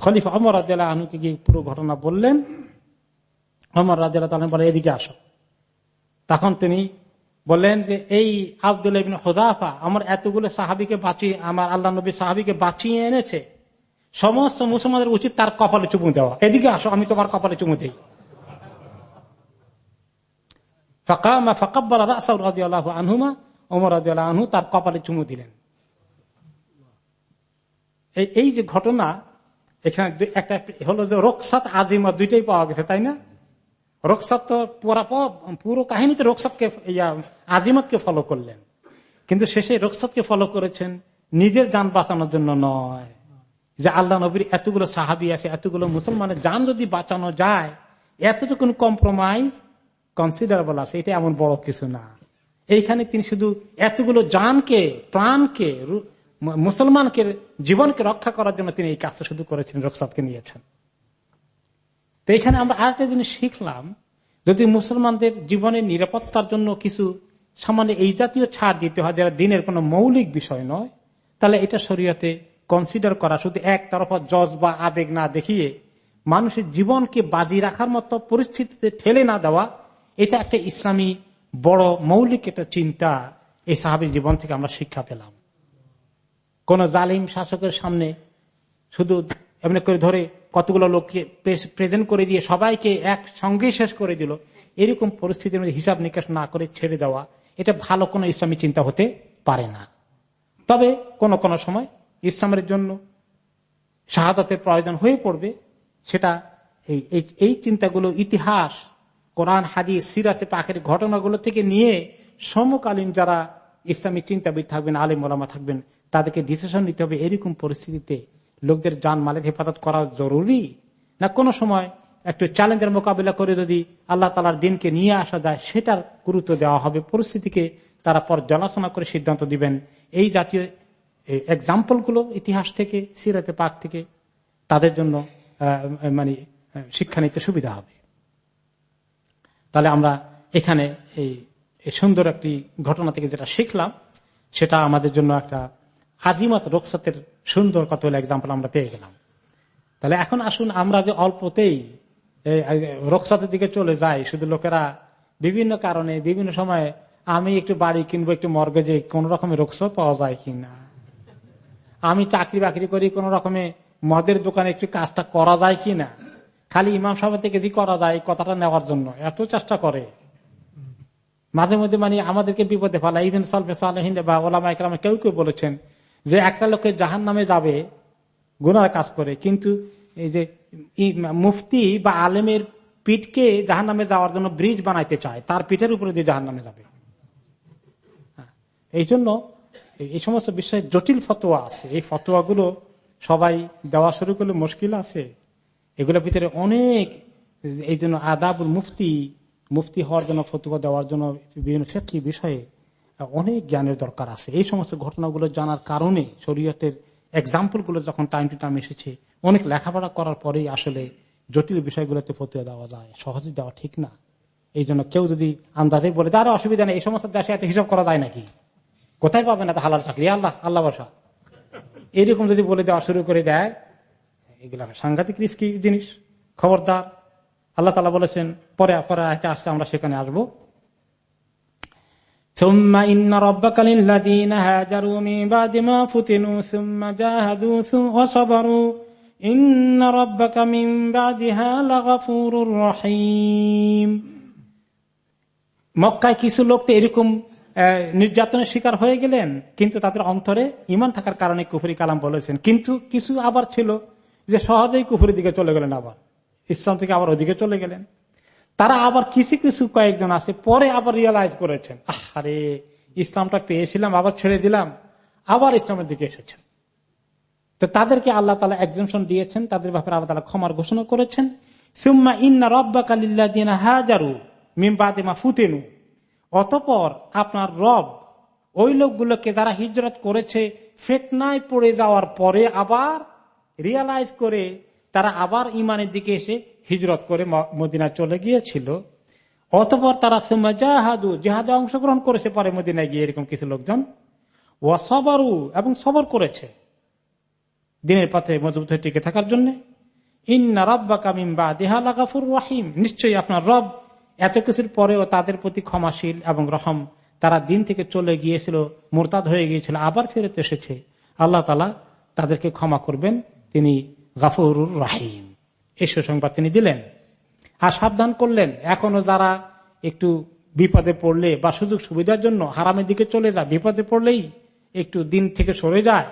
খলিফা অমর আনুকে গিয়ে পুরো ঘটনা বললেন। অমর রাজা বলে, এদিকে আসো। তখন তিনি বললেন যে, এই আব্দুল হোদাফা আমার এতগুলো সাহাবিকে বাঁচিয়ে, আমার আল্লাহ নবী সাহাবিকে বাঁচিয়ে এনেছে। সমস্ত মুসলমানদের উচিত তার কপালে চুমু দেওয়া। এদিকে আসো, আমি তোমার কপালে চুমু দিই। আনহুমা। ওমর আনহু তার কপালে চুমু দিলেন। এই যে ঘটনা, এখানে একটা হলো যে রোকসাত আজিমা দুইটাই পাওয়া গেছে, তাই না? রোকসাত তো পুরো কাহিনীতে রোকসাতকে আজিমতকে ফলো করলেন। কিন্তু শেষে রোকসাতকে ফলো করেছেন নিজের যান বাঁচানোর জন্য নয়। যে আল্লাহ নবীর এতগুলো সাহাবি আছে, এতগুলো মুসলমানের যান যদি বাঁচানো যায় এতটুকু কম্প্রোমাইজ কনসিডারেবল আছে, এটা এমন বড় কিছু না। এইখানে তিনি শুধু এতগুলো জানকে প্রাণকে মুসলমানকে, জীবনকে রক্ষা করার জন্য তিনি এই কাজটা শুধু করেছেন রকসাদকে নিয়েছেন। তো এখানে আমরা আরেকটা জিনিস শিখলাম, যদি মুসলমানদের জীবনের নিরাপত্তার জন্য কিছু সামান্য এই জাতীয় ছাড় দিতে হয় যারা দিনের কোনো মৌলিক বিষয় নয়, তাহলে এটা শরীয়তে কনসিডার করা শুধু এক একতরফা জজ বা আবেগ না দেখিয়ে, মানুষের জীবনকে বাজি রাখার মতো পরিস্থিতিতে ঠেলে না দেওয়া, এটা একটা ইসলামী বড় মৌলিক একটা চিন্তা এই সাহাবির জীবন থেকে আমরা শিক্ষা পেলাম। কোন জালিম শাসকের সামনে শুধু এমনি করে ধরে কতগুলো লোককে প্রেজেন্ট করে দিয়ে সবাইকে এক সঙ্গে শেষ করে দিল। এরকম পরিস্থিতির মধ্যে হিসাব নিকাশ না করে ছেড়ে দেওয়া, এটা ভালো কোনো ইসলামী চিন্তা হতে পারে না। তবে কোন কোন সময় ইসলামের জন্য শাহাদাতের প্রয়োজন হয়ে পড়বে, সেটা এই চিন্তাগুলো ইতিহাস, কোরআন, হাদিস, সিরাতে পাখের ঘটনাগুলো থেকে নিয়ে সমকালীন যারা ইসলামী চিন্তাবিদ থাকবেন, আলিম ওলামা থাকবেন তাদেরকে ডিসিশন নিতে হবে এরকম পরিস্থিতিতে লোকদের যান মালের হেফাজত করা জরুরি? না কোনো সময় একটু চ্যালেঞ্জের মোকাবিলা করে যদি আল্লাহ তালার দিনকে নিয়ে আসা যায়, সেটার গুরুত্ব দেওয়া হবে। পরিস্থিতিকে তারা পর্যালোচনা করে সিদ্ধান্ত দিবেন। এই জাতীয় এক্সাম্পলগুলো ইতিহাস থেকে, সিরাতে পাক থেকে তাদের জন্য মানে শিক্ষা নিতে সুবিধা হবে। তাহলে আমরা এখানে এই সুন্দর একটি ঘটনা থেকে যেটা শিখলাম, সেটা আমাদের জন্য একটা আজিমত রোকসাতের সুন্দর কত এক্সাম্পল আমরা পেয়ে গেলাম। তাহলে এখন আসুন আমরা যে অল্পতেই রোকসাতের দিকে চলে যাই, শুধু লোকেরা বিভিন্ন কারণে, বিভিন্ন সময় আমি একটু বাড়ি কিনবো, একটু মর্গেজে কোন রকমের রোকসাত পাওয়া যায় কিনা? আমি চাকরি বাকরি করি, কোন রকমে মদের দোকানে একটু কাজটা করা যায় কিনা? খালি ইমাম সাহেব থেকে যে করা যায়, কথাটা নেওয়ার জন্য এত চেষ্টা করে। মাঝে মধ্যে মানে আমাদেরকে বিপদে ফেলা এই সলফে সালহিন বা ওলামা একরামে কেউ কেউ বলেছেন যে একটা লোকের জাহান নামে যাবে গুনার কাজ করে কিন্তু এই যে মুফতি বা আলেমের পিঠকে জাহান নামে যাওয়ার জন্য ব্রিজ বানাইতে চায় তার পিঠের উপরে দিয়ে জাহান নামে যাবে। হ্যাঁ, এই জন্য এই সমস্ত বিষয়ে জটিল ফতোয়া আছে। এই ফতোয়াগুলো সবাই দেওয়া শুরু করলে মুশকিল আছে। এগুলোর ভিতরে অনেক এই জন্য আদাবুল মুফতি মুফতি হওয়ার জন্য ফতুয়া দেওয়ার জন্য বিভিন্ন ক্ষেত্রে বিষয়ে অনেক জ্ঞানের দরকার আছে। এই সমস্ত ঘটনাগুলো জানার কারণে শরীয়তের এক্সাম্পলগুলো যখন টাইম টু টাইম এসেছে, অনেক লেখাপড়া করার পরেই আসলে জটিল বিষয়গুলোতে ফতুয়া দেওয়া যায়। সহজে দেওয়া ঠিক না। এই জন্য কেউ যদি আন্দাজে বলে তার অসুবিধা নেই, এই সমস্ত দেশে এত হিসাব করা যায় নাকি? কোথায় পাবেন এত হালাল চাকরি আল্লাহ আল্লাহ বসা এরকম যদি বলে দেওয়া শুরু করে দেয়, এগুলো সাংঘাতিক রিস্কি জিনিস। খবরদার। আল্লাহ তালা বলেছেন, পরে পরে আসতে আমরা সেখানে আসব। ثم إن ربك للذين هاجروا من بعد ما فتنوا ثم جاهدوا وصبروا إن ربك من بعدها لغفور رحيم মক্কায় কিছু লোক তো এরকম নির্যাতনের শিকার হয়ে গেলেন কিন্তু তাদের অন্তরে ইমান থাকার কারণে কুফরি কালাম বলেছেন কিন্তু কিছু আবার ছিল যে সহজেই কুফুরের দিকে চলে গেলেন আবার ইসলাম থেকে আবার ওদিকে চলে গেলেন তারা আবার কিছু কিছু কয়েকজন আছে, পরে আবার রিয়েলাইজ করেছেন আরে ইসলামটা পেয়েছিলাম, আবার ছেড়ে দিলাম, আবার ইসলামের দিকে এসেছেন। তো তাদেরকে আল্লাহ তালা এক্সামশন দিয়েছেন, তাদের ব্যাপারে আল্লাহ তালা ক্ষমার ঘোষণা করেছেন। সুম্মা ইন্না রব্বা কালিল্লা হাজারু মিমবাদিমা ফুতেনু। অতপর আপনার রব ওই লোকগুলোকে যারা হিজরত করেছে, ফেতনায় পড়ে যাওয়ার পরে আবার রিয়ালাইজ করে তারা আবার ইমানের দিকে এসে হিজরত করে মদিনা চলে গিয়েছিল। অতপর তারা জাহাদু, জেহাদে অংশগ্রহণ করেছে পরে মদিনায় গিয়ে এরকম কিছু লোকজন। ও সবারু, এবং সবর করেছে। দিনের পথে মজবুত হয়ে টিকে থাকার জন্য। ইন্না রব্বা কামিম্বা দেহালা গাফুর রাহিম। নিশ্চয়ই আপনার রব এত কিছুর পরেও তাদের প্রতি ক্ষমাশীল এবং রহম। তারা দিন থেকে চলে গিয়েছিল, মোরতাদ হয়ে গিয়েছিল, আবার ফেরত এসেছে। আল্লাহ তালা তাদেরকে ক্ষমা করবেন। তিনি গাফরুর রাহিম। এই সুসংবাদ তিনি দিলেন। আর সাবধান করলেন, এখনও যারা একটু বিপদে পড়লে বা সুযোগ সুবিধার জন্য হারামের দিকে চলে যায়, বিপদে পড়লেই একটু দিন থেকে সরে যায়,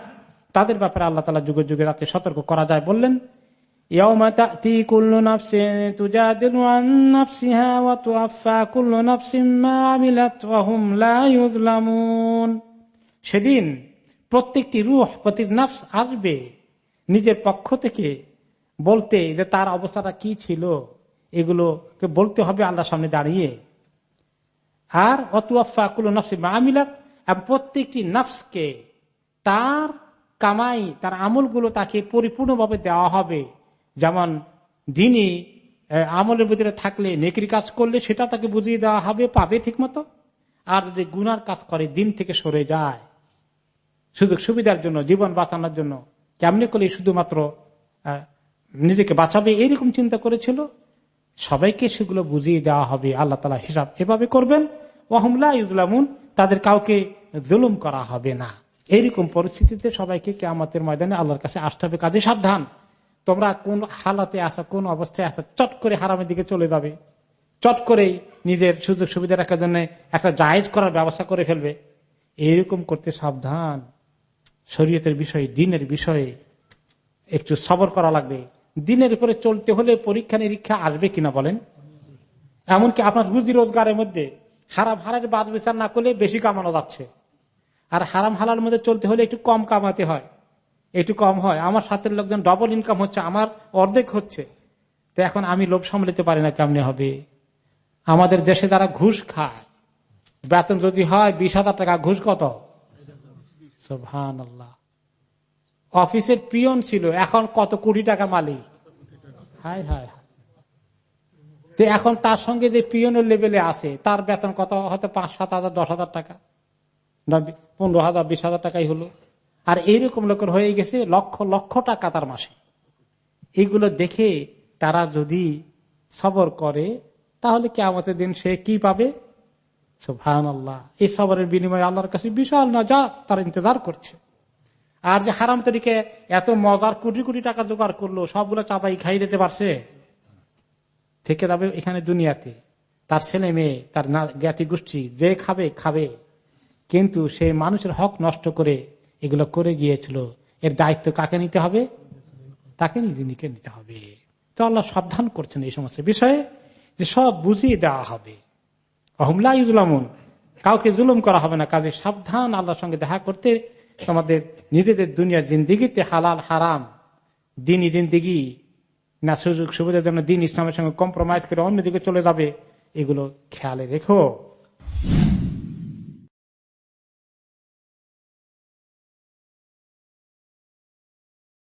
তাদের ব্যাপারে আল্লাহ তালা যুগে যুগে রাতে সতর্ক করা যায় বললেন সেদিন প্রত্যেকটি রুহ প্রতি নফস আসবে নিজের পক্ষ থেকে বলতে যে তার অবস্থাটা কি ছিল, এগুলোকে বলতে হবে আল্লাহর সামনে দাঁড়িয়ে। আর অতুয়াফা কুল নফসি মামিলাত এবং প্রত্যেকটি নফসকে তার কামাই, তার আমলগুলো তাকে পরিপূর্ণভাবে দেওয়া হবে। যেমন দিনই আমলের ভিতরে থাকলে নেকরি কাজ করলে সেটা তাকে বুঝিয়ে দেওয়া হবে, পাবে ঠিক মতো আর যদি গুনার কাজ করে, দিন থেকে সরে যায়। সুযোগ সুবিধার জন্য, জীবন বাঁচানোর জন্য। কেমনি করলে শুধুমাত্র নিজেকে বাঁচাবে এইরকম চিন্তা করেছিল? সবাইকে সেগুলো বুঝিয়ে দেওয়া হবে, আল্লাহ তালা হিসাব এভাবে করবেন। ওহমলা ইউজলামুন তাদের কাউকে জুলুম করা হবে না। এইরকম পরিস্থিতিতে সবাইকে কেয়ামতের ময়দানে আল্লাহর কাছে আসতে হবে। কাজে সাবধান। তোমরা কোন হালাতে আসা কোন অবস্থায় আসা চট করে হারামের দিকে চলে যাবে। চট করেই নিজের সুযোগ সুবিধা রাখার জন্য একটা জায়েজ করার ব্যবস্থা করে ফেলবে। এইরকম করতে সাবধান। শরীয়তের বিষয়ে, দিনের বিষয়ে একটু সবর করা লাগবে। দিনের উপরে চলতে হলে পরীক্ষা নিরীক্ষা আসবে কিনা বলেন? এমনকি আপনার রুজি রোজগারের মধ্যে হারাম হারার বাদ বিচার না করলে বেশি কামানো যাচ্ছে। আর হারাম হালার মধ্যে চলতে হলে একটু কম কামাতে হয়। একটু কম হয়। আমার সাথের লোকজন ডবল ইনকাম হচ্ছে, আমার অর্ধেক হচ্ছে। তো এখন আমি লোভ সামলাতে পারি না কেমনে হবে? আমাদের দেশে যারা ঘুষ খায়, বেতন যদি হয় বিশ হাজার টাকা, ঘুষ কত? আল্লাহ অফিসের পিয়ন ছিল, এখন কত কোটি টাকা মালিক? হায় হায় তো এখন তার সঙ্গে যে পিয়নের লেভেলে আছে, তার বেতন কত? হয়তো পাঁচ, সাত হাজার, দশ হাজার টাকা। পনেরো হাজার, বিশ হাজার টাকাই হলো। আর এইরকম লোকের হয়ে গেছে লক্ষ লক্ষ টাকা তার মাসে। এগুলো দেখে তারা যদি সবর করে, তাহলে কে আমাদের দিন সে কি পাবে? আল্লাহ এই সবরের বিনিময়ে আল্লাহর কাছে বিশাল তার ইন্তজার করছে। আর যে হারাম তরিকে এত মজার কোটি কোটি টাকা জোগাড় করল, সবগুলো চাপাই খাই যেতে পারছে? থেকে যাবে এখানে দুনিয়াতে। তার ছেলে মেয়ে, তার জ্ঞাতি গোষ্ঠী, যে খাবে খাবে। কিন্তু সে মানুষের হক নষ্ট করে এগুলো করে গিয়েছিল। এর দায়িত্ব কাকে নিতে হবে? তাকে নিজে নিতে হবে। তো আল্লাহ সাবধান করছেন এই সমস্ত বিষয়ে যে সব বুঝিয়ে দেওয়া হবে। অহমলা কাউকে জুলুম করা হবে না, কাজে সাবধান আল্লাহর সঙ্গে দেখা করতে তোমাদের নিজেদের দুনিয়ার জিন্দিগিতে হালাল, হারাম, দিনই জিন্দিগি না সুযোগ সুবিধার জন্য দিন ইসলামের সঙ্গে কম্প্রোমাইজ করে অন্যদিকে চলে যাবে, এগুলো খেয়ালে রেখো।